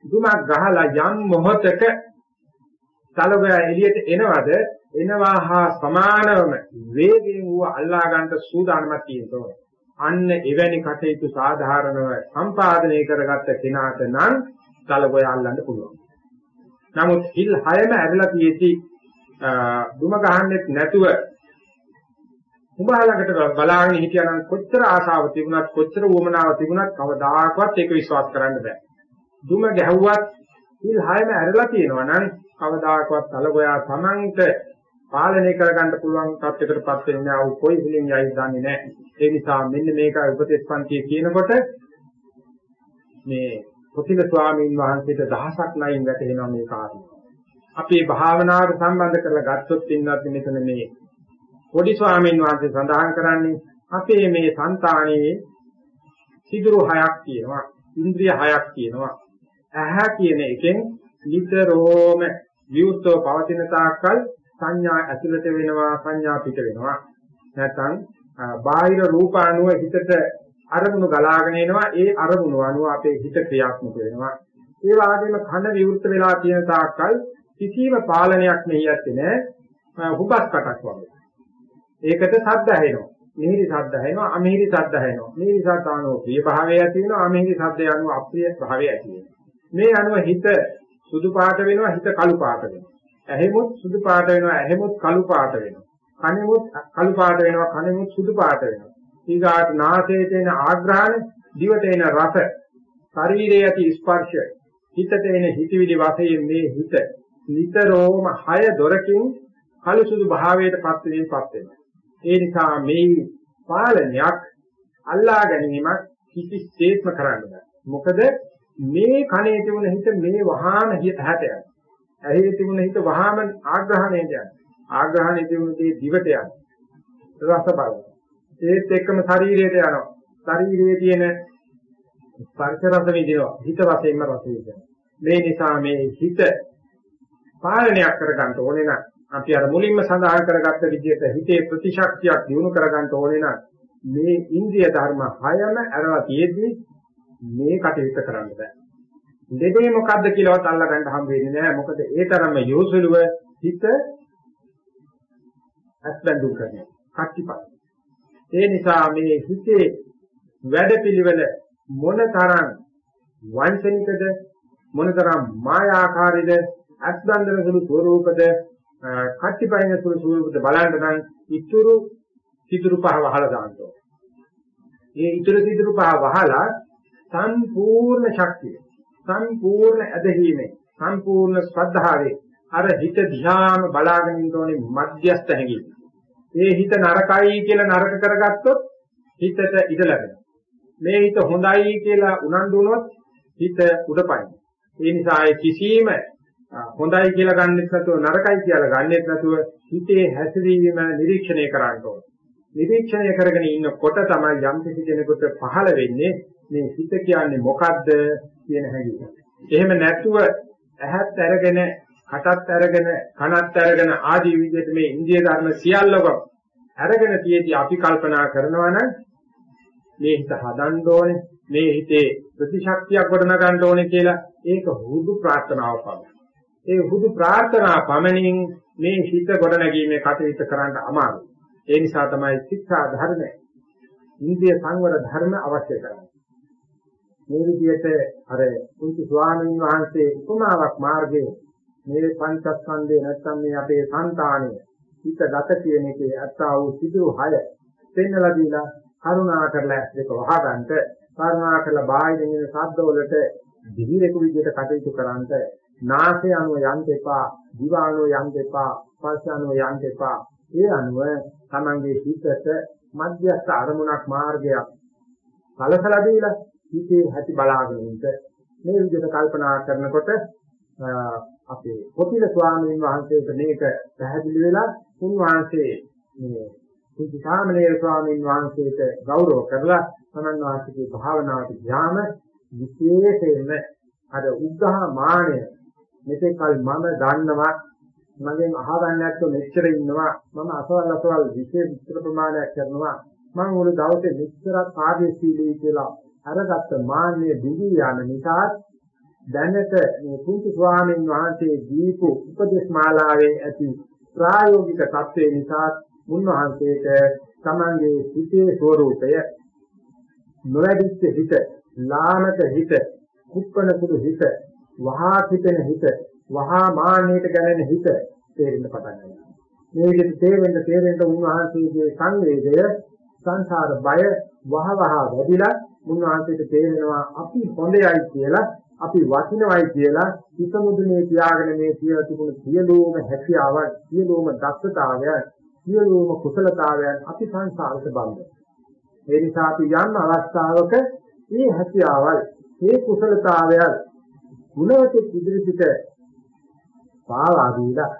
A: දුමක් ගහලා යම් මොහොතක තලගය එළියට එනවද එනවා හා සමානවම වේගයෙන් ඌ අල්ලා ගන්නට සූදානමක් තියෙනවා. අන්න එවැනි කටයුතු සාධාරණව සම්පාදනය කරගත්ත කෙනාට නම් තලගය අල්ලන්න පුළුවන්. නමුත් හිල් හයම ඇරිලා තියෙති දුම ගහන්නෙත් නැතුව උඹලකට බලාගෙන හිටියනම් කොච්චර ආශාව තිබුණත් කොච්චර උවමනාව තිබුණත් කවදාකවත් ඒක විශ්වාස කරන්න බෑ. දුම ගැහුවත් හිල් හයම ඇරලා තියෙනවා නම් කවදාකවත් තලගොයා Tamanට පාලනය කරගන්න පුළුවන් තත්යකටපත් වෙන්නේ ආව කොයි හිලින් යයි දන්නේ නැහැ. ඒ නිසා මෙන්න මේකයි උපදේශ පන්තිය කියනකොට මේ කොතිල ස්වාමීන් වහන්සේට දහසක් නයින් වැටෙනවා මේ කාරණය. අපේ භාවනාවට සම්බන්ධ කරලා ගත්තොත් ඉන්නත් මෙතන මේ පොඩි ස්වාමීන් වහන්සේ සඳහන් කරන්නේ අපේ මේ సంతානයේ සිදුරු හයක් තියෙනවා ඉන්ද්‍රිය හයක් තියෙනවා ඇහැ කියන එකෙන් නිතරම විවුර්තව පවතින තාක්කල් සංඥා ඇතුළත වෙනවා සංඥා පිට වෙනවා නැත්නම් බාහිර රූප අනුව හිතට අරමුණු ගලාගෙන එනවා ඒ අරමුණු අනුව අපේ හිත ක්‍රියාත්මක වෙනවා ඒ වගේම කන විවෘත වෙලා තියෙන තාක්කල් කිසිම පාලනයක් මෙහි ඇත්තේ නැහැ හුබස් කටක් වගේ ඒකට සද්ද ඇහෙනවා. මිහිරි සද්ද ඇහෙනවා, අමිහිරි සද්ද ඇහෙනවා. මිහිරි සද්ද අනුව ප්‍රිය භාවය ඇති වෙනවා, අමිහිරි සද්ද අනුව අප්‍රිය භාවය ඇති වෙනවා. මේ අනුව හිත සුදු පාට වෙනවා, හිත කළු පාට වෙනවා. ඇහෙමුත් සුදු පාට වෙනවා, ඇහෙමුත් කළු පාට වෙනවා. කනෙමුත් කළු පාට වෙනවා, කනෙමුත් සුදු පාට වෙනවා. ඊගාට නාසයේ එන ආග්‍රහණ, දිවට එන රස, ශරීරයේ ඇති ස්පර්ශ, හිතට එන හිතවිලි වශයෙන් මේ හිත නිතරම හය දොරකින් කළු සුදු භාවයට පත් වෙමින් පත් වෙනවා. ඒ නිසා මේ පාලනයක් අල්ලා ගැනීමක් කිසිසේත්ම කරන්න බෑ. මොකද මේ කණේ තිබුණ හිත මේ වහාම හැට යනවා. ඇහි තිබුණ හිත වහාම ආග්‍රහණයට යනවා. ආග්‍රහණයේ තිබුණ දේ දිවට යනවා. රස බලන. ඒත් එක්කම ශරීරයට යනවා. ශරීරයේ තියෙන ස්පර්ශ රස විඳිනවා. හිත වශයෙන්ම රස විඳිනවා. මේ නිසා මේ හිත පාලනයක් කරගන්න ඕනේ නම් අපි අර මුලින්ම සඳහන් කරගත්ත විදිහට හිතේ ප්‍රතිශක්තියක් දිනු කරගන්න ඕනේ නම් මේ ඉන්ද්‍රිය ධර්ම හයම අරලා තියෙද්දි මේ කටයුත්ත කරන්න බෑ. දෙදේ මොකද්ද කියලාවත් අල්ලගන්න හම් වෙන්නේ නැහැ. මොකද ඒ තරම්ම යොසුලුව හිත අත්බඳු කරනවා. කට්ටිපත්. ඒ නිසා මේ හිතේ වැඩපිළිවෙල මොනතරම් වංචනිකද මොනතරම් මායාකාරීද අත්බන්ධන සුළු ස්වરૂපද කට්ටිපයින් සුළු ස්වරූපද බලන්න නම් ඉතුරු සිදුරු පහ වහලා දාන්න ඕනේ. මේ ඉතුරු සිදුරු පහ වහලා සම්පූර්ණ ශක්තිය සම්පූර්ණ ඇදහිීමේ සම්පූර්ණ ශ්‍රද්ධාවේ අර හිත දිහාම බලාගෙන ඉන්න ඕනේ මධ්‍යස්ත හැඟීම. මේ හිත නරකයි කියලා නරක කරගත්තොත් හිතට ඉඩ ලැබෙනවා. මේ හිත හොඳයි කියලා උනන්දු වුණොත් හිත උඩපයින්. ඒ නිසා ඒ කිසිම හොඳයි කියලා ගන්නෙත් නැතුව නරකයි කියලා ගන්නෙත් නැතුව හිතේ හැසිරීම නිරීක්ෂණය කරන්න ඕනේ. නිරීක්ෂණය කරගෙන ඉන්නකොට තමයි යම් කිසි කෙනෙකුට පහළ වෙන්නේ මේ හිත කියන්නේ මොකද්ද කියන හැඟීම. එහෙම නැතුව ඇහත් අරගෙන, කටත් අරගෙන, කනත් අරගෙන ආදී විදිහට මේ ඉන්දිය ධර්ම සියල්ලම අරගෙන තියෙදි අපි කල්පනා කරනවා නම් මේ හිත හදන්න ඕනේ, මේ හිතේ ප්‍රතිශක්තියක් ගොඩනගන්න ඕනේ කියලා ඒක හුදු ප්‍රාර්ථනාවක් පමණයි. ඒ හුදු ප්‍රාර්ථනා පමණින් මේ හිත ගොඩනැගීමේ කටයුතු කරන්න අමාරුයි. ඒ නිසා තමයි ශික්ෂා ධර්ම, ඉන්ද්‍රිය සංවර ධර්ම අවශ්‍ය කරන්නේ. මේ විදිහට අර කුංචි ස්වාමීන් වහන්සේ උපමාවක් මාර්ගයේ මේ පංචස්කන්ධේ නැත්තම් මේ අපේ సంతාණය හිත ගත කියන එකේ අත්තා වූ සිදු හය පෙන්නලා දීලා කරුණා කරලා ඒක වහගන්න කරුණා කරලා බාහිරින් එන ශබ්දවලට දිවිරෙකු විදිහට කටයුතු කරන්ට නාසය අනුව යන්න එපා දිව අනුව යන්න එපා ස්පර්ශ අනුව යන්න එපා ඒ අනුව තමන්ගේ හිතට මධ්‍යස්ථ අරමුණක් මාර්ගයක් කලසලා දීලා හිතේ ඇති බලාගෙන ඉන්න. මේ විදිහට කල්පනා කරනකොට අපේ කොටිල ස්වාමීන් වහන්සේට මේක පැහැදිලි වෙලා උන්වහන්සේ මේ කුජි සාමණේර ස්වාමීන් වහන්සේට ගෞරව කරලා තමන් වාසිකේ භාවනාවට ඥාන විශේෂයෙන්ම අර උග්ඝහ මාණය මෙතෙක් කල මම දන්නවා මගෙන් අහගන්න නැත්නම් මෙච්චර ඉන්නවා. මම අසවල් අසවල් විශේෂ විස්තර ප්‍රමාණයක් කරනවා. මම මුළු දවසේ මෙච්චර කාර්යශීලී කියලා අරගත්ත මාන්නේ දිවි යන නිසා දැනට මේ පුංචි ස්වාමීන් වහන්සේ දීපු උපදේශ මාලාවේ ඇති ප්‍රායෝගික தත්ත්වේ නිසා උන්වහන්සේට තමන්ගේ හිතේ ස්වરૂපය නොවැඩිච්ච හිත, ලාමක හිත, කුප්පන කුඩු හිත, වහා පිටෙන හිත, වහා මාන්නයට ගැලෙන හිත තේරෙන්න පටන් ගන්නවා. මේ විදිහට තේරෙන්න තේරෙන්න උන්වහන්සේගේ සංවේදය සංසාර බය වහ වහ වැඩිලා උන්වහන්සේට තේරෙනවා අපි හොඳයයි කියලා අපි වටිනවයි කියලා හිත මුදුනේ තියාගෙන මේ කියලා තිබුණු සියලුම හැකියාවන් සියලුම දක්ෂතාවයන් සියලුම කුසලතාවයන් අපි සංසාරයට බඳිනවා. ඒ නිසා අපි යම් අවස්ථාවක මේ හැකියාවල් මේ කුසලතාවයන් ගුණවත ඉදිරිපිට පාවා දීලා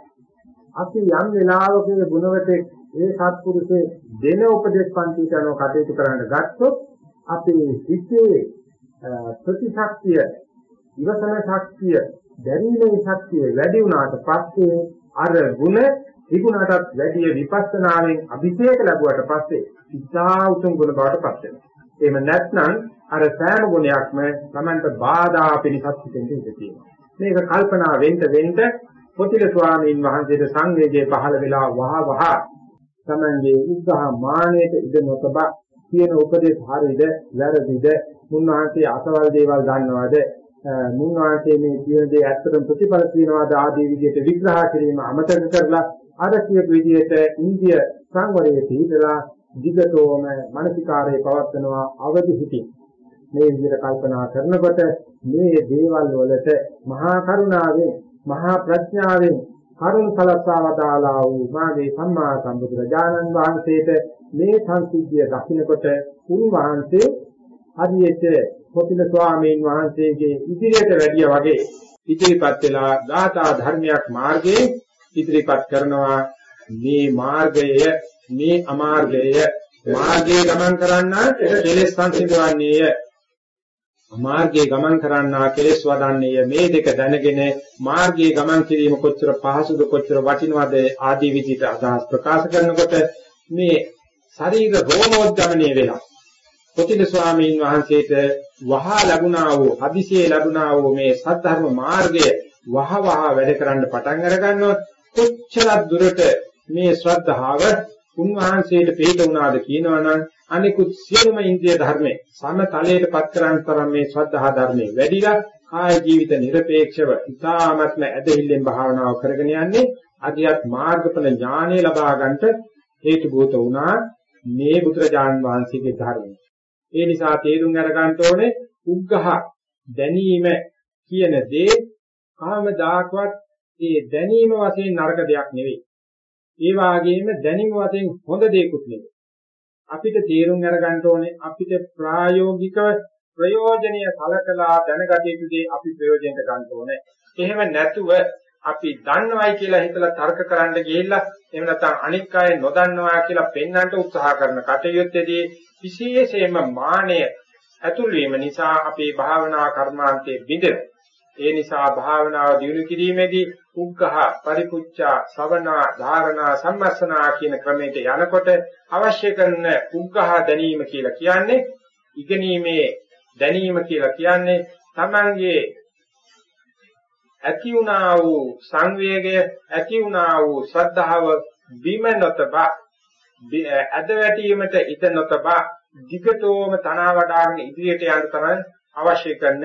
A: අපි යම් වෙලාවක ගුණවතෙක් ඒ සත්පුරුෂේ දෙන උපදේශ පන්තිට අනුව කටයුතු කරන්න ගත්තොත් අපේ හිතේ ප්‍රතිශක්තිය ඉවසන ශක්තිය දැරීමේ ශක්තිය වැඩි වුණාට පස්සේ අර ಗುಣ තිබුණාටත් වැඩි විපස්සනාවෙන් අභිෂේක ලැබුවට පස්සේ ඉතා උතුම් ගුණ බවට පත් වෙනවා. එහෙම නැත්නම් අර සෑම ගුණයක්ම Tamanට බාධා පිණිසත් හිතෙන් තියෙනවා. මේක කල්පනා වෙන්න වෙන්න පොතිල ස්වාමීන් වහන්සේට සංවේගයේ පහළ වෙලා වහ වහ Tamanගේ උග්ඝහ මානෙට ඉඩ නොතබා කියන උපදේශ හරියද වැරදිද? මුන්වහන්සේ අසවල් දේවල් දන්නවද? මුන්වහන්සේ මේ කියන දේ ඇත්තටම ප්‍රතිඵල තියනවාද ආදී විදිහට විග්‍රහ කිරීම අමතක කරලා අර කියපු විදිහට ඉන්දිය සංවරයේ පිළිදලා දිගටම මානසිකාරයේ පවත්වනවා අවදි හිතින් මේ විදිහට කල්පනා කරනකොට මේ දේවල් වලට මහා කරුණාවෙන් මහා ප්‍රඥාවෙන් කරුණ සලස්වාවදාලා වූ මාගේ සම්මා සම්බුදුරජාණන් වහන්සේට මේ සංසිද්ධිය දකිනකොට උන්වහන්සේ හරියට කොටිල ස්වාමීන් වහන්සේගේ ඉදිරියට වැඩිය වගේ ඉදිරිපත් වෙලා ධාතා ධර්මයක් මාර්ගයේ ඉදිරිපත් කරනවා. මේ මාර්ගය මේ අමාර්ගය මාර්ගයේ ගමන් කරන්න කෙලෙස් සංසිඳවන්නේය. මාර්ගයේ ගමන් කරන්නා කෙලෙස් වඩන්නේ මේ දෙක දැනගෙන මාර්ගයේ ගමන් කිරීම කොච්චර පහසුද කොච්චර වටිනවද ආදී විදිහට අදහස් ප්‍රකාශ කරනකොට මේ ශරීර රෝමෝද්ගමණය වෙලා කොටිල ස්වාමීන් වහන්සේට වහා ලැබුණා වූ හදිසියේ ලැබුණා වූ මේ සත්‍ධර්ම මාර්ගය වහ වහ වැඩ කරන්න පටන් අර ගන්නොත් කොච්චර දුරට මේ ශ්‍රද්ධාව උන්වහන්සේට පිළිත වුණාද කියනවා නම් අනිකුත් සියලුම ඉන්ද්‍රිය ධර්මේ සමතලයට පත් කරන් තරම් මේ ශ්‍රද්ධා ධර්මේ වැඩිලා කාය ජීවිත নিরপেক্ষව ඉතාමත්ම ඇදහිල්ලෙන් භාවනාව කරගෙන යන්නේ අධියත් මාර්ගඵල ඥානය ලබා ගන්නට හේතුබූත වුණා මේ බුදුරජාන් වහන්සේගේ ධර්මය. ඒ නිසා තේරුම් අරගන්න ඕනේ උග්ඝහ දැනීම කියන දේ කාමදායකවත් ඒ දැනීම වශයෙන් නරක දෙයක් නෙවෙයි. ඒ වාගේම දැනීම වශයෙන් හොඳ දෙයක්ුත් නෙවෙයි. අපිට තේරුම් අරගන්න ඕනේ අපිට ප්‍රායෝගිකව ප්‍රයෝජනීය කලකලා දැනගත යුතු දේ අපි ප්‍රයෝජනට ගන්න ඕනේ. එහෙම නැතුව අපි දන්නවයි කියලා හිතලා තර්ක කරන්න ගිහිල්ලා එහෙම නැත්නම් අනික් අය නොදන්නවා කියලා පෙන්වන්න උත්සාහ කරන කටයුත්තේදී විශේෂයෙන්ම මානය ඇතුල් වීම නිසා අපේ භාවනා කර්මාන්තයේ බිඳෙනවා. ඒ නිසා භාවනාව දියුණු කිරීමේදී උග්ඝහ පරිපුච්ඡා ශවනා ධාරණා සම්මස්සනා කියන ක්‍රමයට යනකොට අවශ්‍ය කරන උග්ඝහ දැනීම කියලා කියන්නේ ඉගෙනීමේ දැනීම කියලා කියන්නේ Tamange ඇති වුණා වූ සංවේගය ඇති වුණා වූ ශ්‍රද්ධාව බිම නොතබා ඇද වැටීමට ඉඩ නොතබා දිගටම තනවා වඩාගෙන ඉදිරියට යන්න තරම් අවශ්‍ය කරන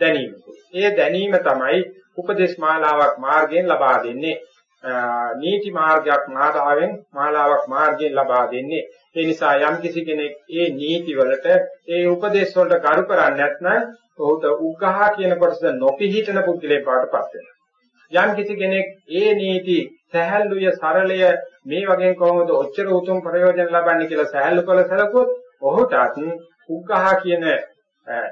A: දැනීම. ඒ දැනීම තමයි උපදේශ මාලාවක් මාර්ගයෙන් ලබා දෙන්නේ. නීති මාර්ගයක් මාතාවෙන් මාලාවක් මාර්ගයෙන් ලබා දෙන්නේ. ඒ නිසා යම් කිසි කෙනෙක් ඒ නීති වලට ඒ උපදේශ වලට කරු කරන්නේ නැත්නම් ඔහුට උග්ඝහ කියන කොටස නොපිහිටන පුද්ගලයෙක් බවටපත් වෙනවා. යම් කිසි කෙනෙක් ඒ නීති සහැල්ලුය සරලය මේ වගේ කොහොමද ඔච්චර උතුම් ප්‍රයෝජන ලබන්නේ කියලා සහැල්ලු කළ සැලකුවොත් ඔහුටත් උග්ඝහ කියන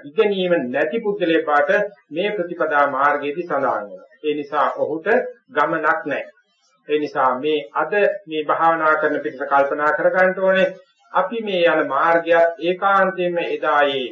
A: ඉගෙනීම නැති පුද්ගලයෙක් බවට මේ ප්‍රතිපදා මාර්ගයේදී සඳහන් වෙනවා. ඒ නිසා ඔහුට ගමනක් නැහැ. ඒ නිසා මේ අද මේ භාවනා කරන පිටස කල්පනා කර ගන්න ඕනේ අපි මේ යන මාර්ගයත් ඒකාන්තයෙන්ම එදායේ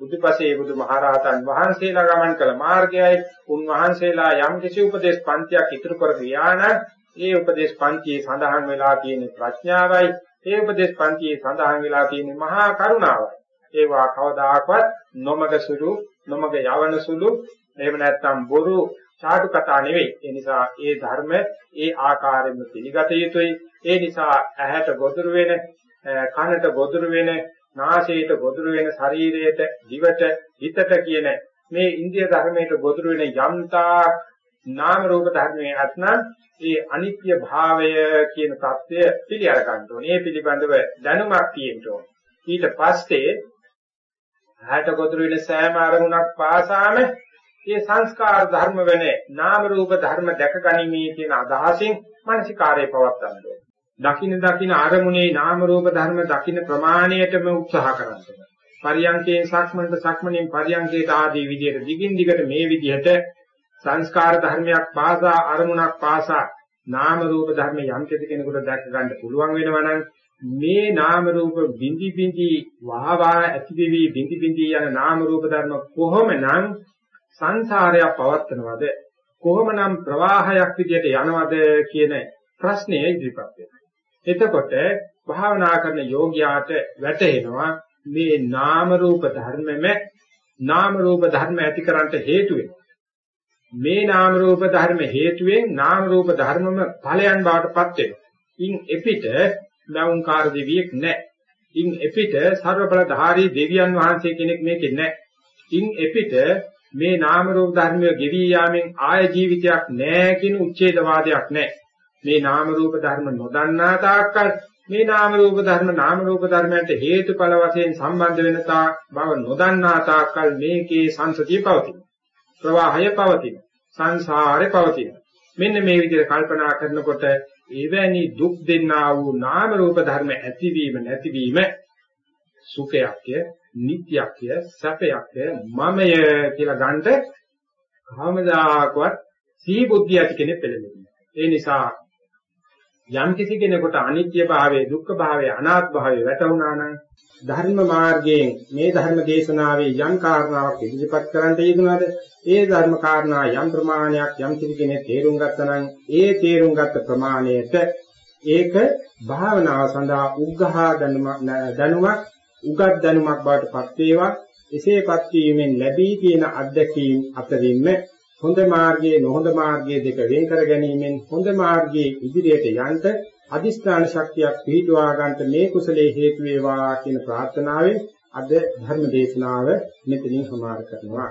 A: බුදුපසේ බුදුමහරහතන් වහන්සේලා ගමන් කළ මාර්ගයයි උන්වහන්සේලා යම් කිසි උපදේශ පන්තියක් ඉදිරි කර ගියා නම් ඒ උපදේශ පන්තියේ සඳහන් වෙලා තියෙන ප්‍රඥාවයි ඒ උපදේශ පන්තියේ සඳහන් වෙලා තියෙන මහා කරුණාවයි ඒවා කවදාකවත් නොමග සුළු නොමග යවන සුළු එහෙම නැත්නම් බොරු සාදු කතා නෙවෙයි ඒ නිසා ඒ ධර්ම ඒ ආකාරයෙන්ම පිළිගත යුතුයි ඒ නිසා ඇහැට ගොදුරු වෙන කනට ගොදුරු වෙන නාසයට ගොදුරු වෙන ශරීරයට දිවට හිතට කියන මේ ඉන්දිය ධර්මයට ගොදුරු වෙන යම්තා නාම රූප ධර්මයේ අත්නම් ඒ අනිත්‍ය භාවය කියන தත්වය පිළි අර ගන්න ඕනේ. ඒ පිළිබඳව දැනුමක් තියෙන්න ඕනේ. ඊට පස්සේ හැට ගොදුරු වෙන සෑම අරමුණක් පාසාම මේ සංස්කාර ධර්ම වෙන නාම රූප ධර්ම දැක ගනිමේ කියන අදහසින් මානසිකාරය පවත්වන්න ඕනේ. දකින්න දකින්න අරමුණේ නාම රූප ධර්ම දකින්න ප්‍රමාණයටම උත්සාහ කරන්න පරියංකේ සක්මන්ට සක්මණෙන් පරියංකේට ආදී විදිහට දිගින් දිගට මේ විදිහට සංස්කාර ධර්මයක් පාසා අරමුණක් පාසා නාම රූප ධර්ම යම් කෙනෙකුට දැක ගන්න පුළුවන් වෙනවා නම් මේ නාම රූප බිඳි බිඳි වහවා ඇති දෙවි බිඳි බිඳි යන නාම රූප ධර්ම කොහොමනම් සංසාරය පවත්නවද කොහොමනම් ප්‍රවාහයක් විදියට යනවද කියන ප්‍රශ්නය ඉදිරිපත් වෙනවා. එතකොට භාවනා කරන යෝගියාට වැටහෙනවා මේ නාම රූප ධර්මෙම නාම රූප ධර්ම ඇතිකරන්ට හේතු මේ නාම රූප ධර්ම හේතුවෙන් නාම රූප ධර්මම ඵලයන් බවටපත් වෙනවා. ඉන් එපිට ලෞංකාර දෙවියෙක් නැහැ. ඉන් එපිට ਸਰව බලධාරී දෙවියන් වහන්සේ කෙනෙක් මේකේ නැහැ. ඉන් එපිට මේ නාම රූප ධර්මය ගෙවි යාමෙන් ආය ජීවිතයක් නැහැ කියන උච්ඡේදවාදයක් නැහැ. මේ නාම රූප ධර්ම නොදන්නා තාක්කල් මේ නාම රූප ධර්ම නාම රූප ධර්මයන්ට හේතුඵල වශයෙන් සම්බන්ධ වෙන තා බව නොදන්නා තාක්කල් මේකේ සංසතිය පවතින ප්‍රවාහය පවතින සංසාරේ පවතින මෙන්න මේ විදිහට කල්පනා කරනකොට එවැනි දුක් දෙන්නා වූ නාම රූප ධර්ම ඇතිවීම නැතිවීම සුඛයක්ය නිට්ටයක්ය සැපයක්ය මමය කියලා ගන්නට කවමදාකවත් සී බුද්ධිය ඇති කෙනෙක් පෙළෙන්නේ. ඒ නිසා යම් කිසි කෙනෙකුට අනිත්‍ය භාවය, දුක්ඛ භාවය, අනාත්ම භාවය වැටහුණා නම් ධර්ම මාර්ගයෙන් මේ ධර්ම දේශනාවේ යම් කාරණාවක් ඉදිරිපත් කරන්න යෙදුනද ඒ ධර්ම කාරණා යම් ප්‍රමාණයක් යම් කිසි කෙනෙක් තේරුම් ගත්තා නම් ඒ තේරුම් ගත්ත ප්‍රමාණයට ඒක භාවනාව සඳහා උග්ඝහා දැනුමක් උගත් දැනුමක් බවට පත් වේවා. එසේපත් වීමෙන් ලැබී තියෙන අත්දැකීම් අතරින්ම හොඳ මාර්ගයේ නොහොඳ මාර්ගයේ දෙක වෙන් කර ගැනීමෙන් හොඳ මාර්ගයේ ඉදිරියට යන්න අදිස්ථාන ශක්තියක් පිහිටුවා ගන්නට මේ කුසලයේ හේතු වේවා කියන ප්‍රාර්ථනාවෙන් අද ධර්ම දේශනාව මෙතනින් සමාර කරනවා.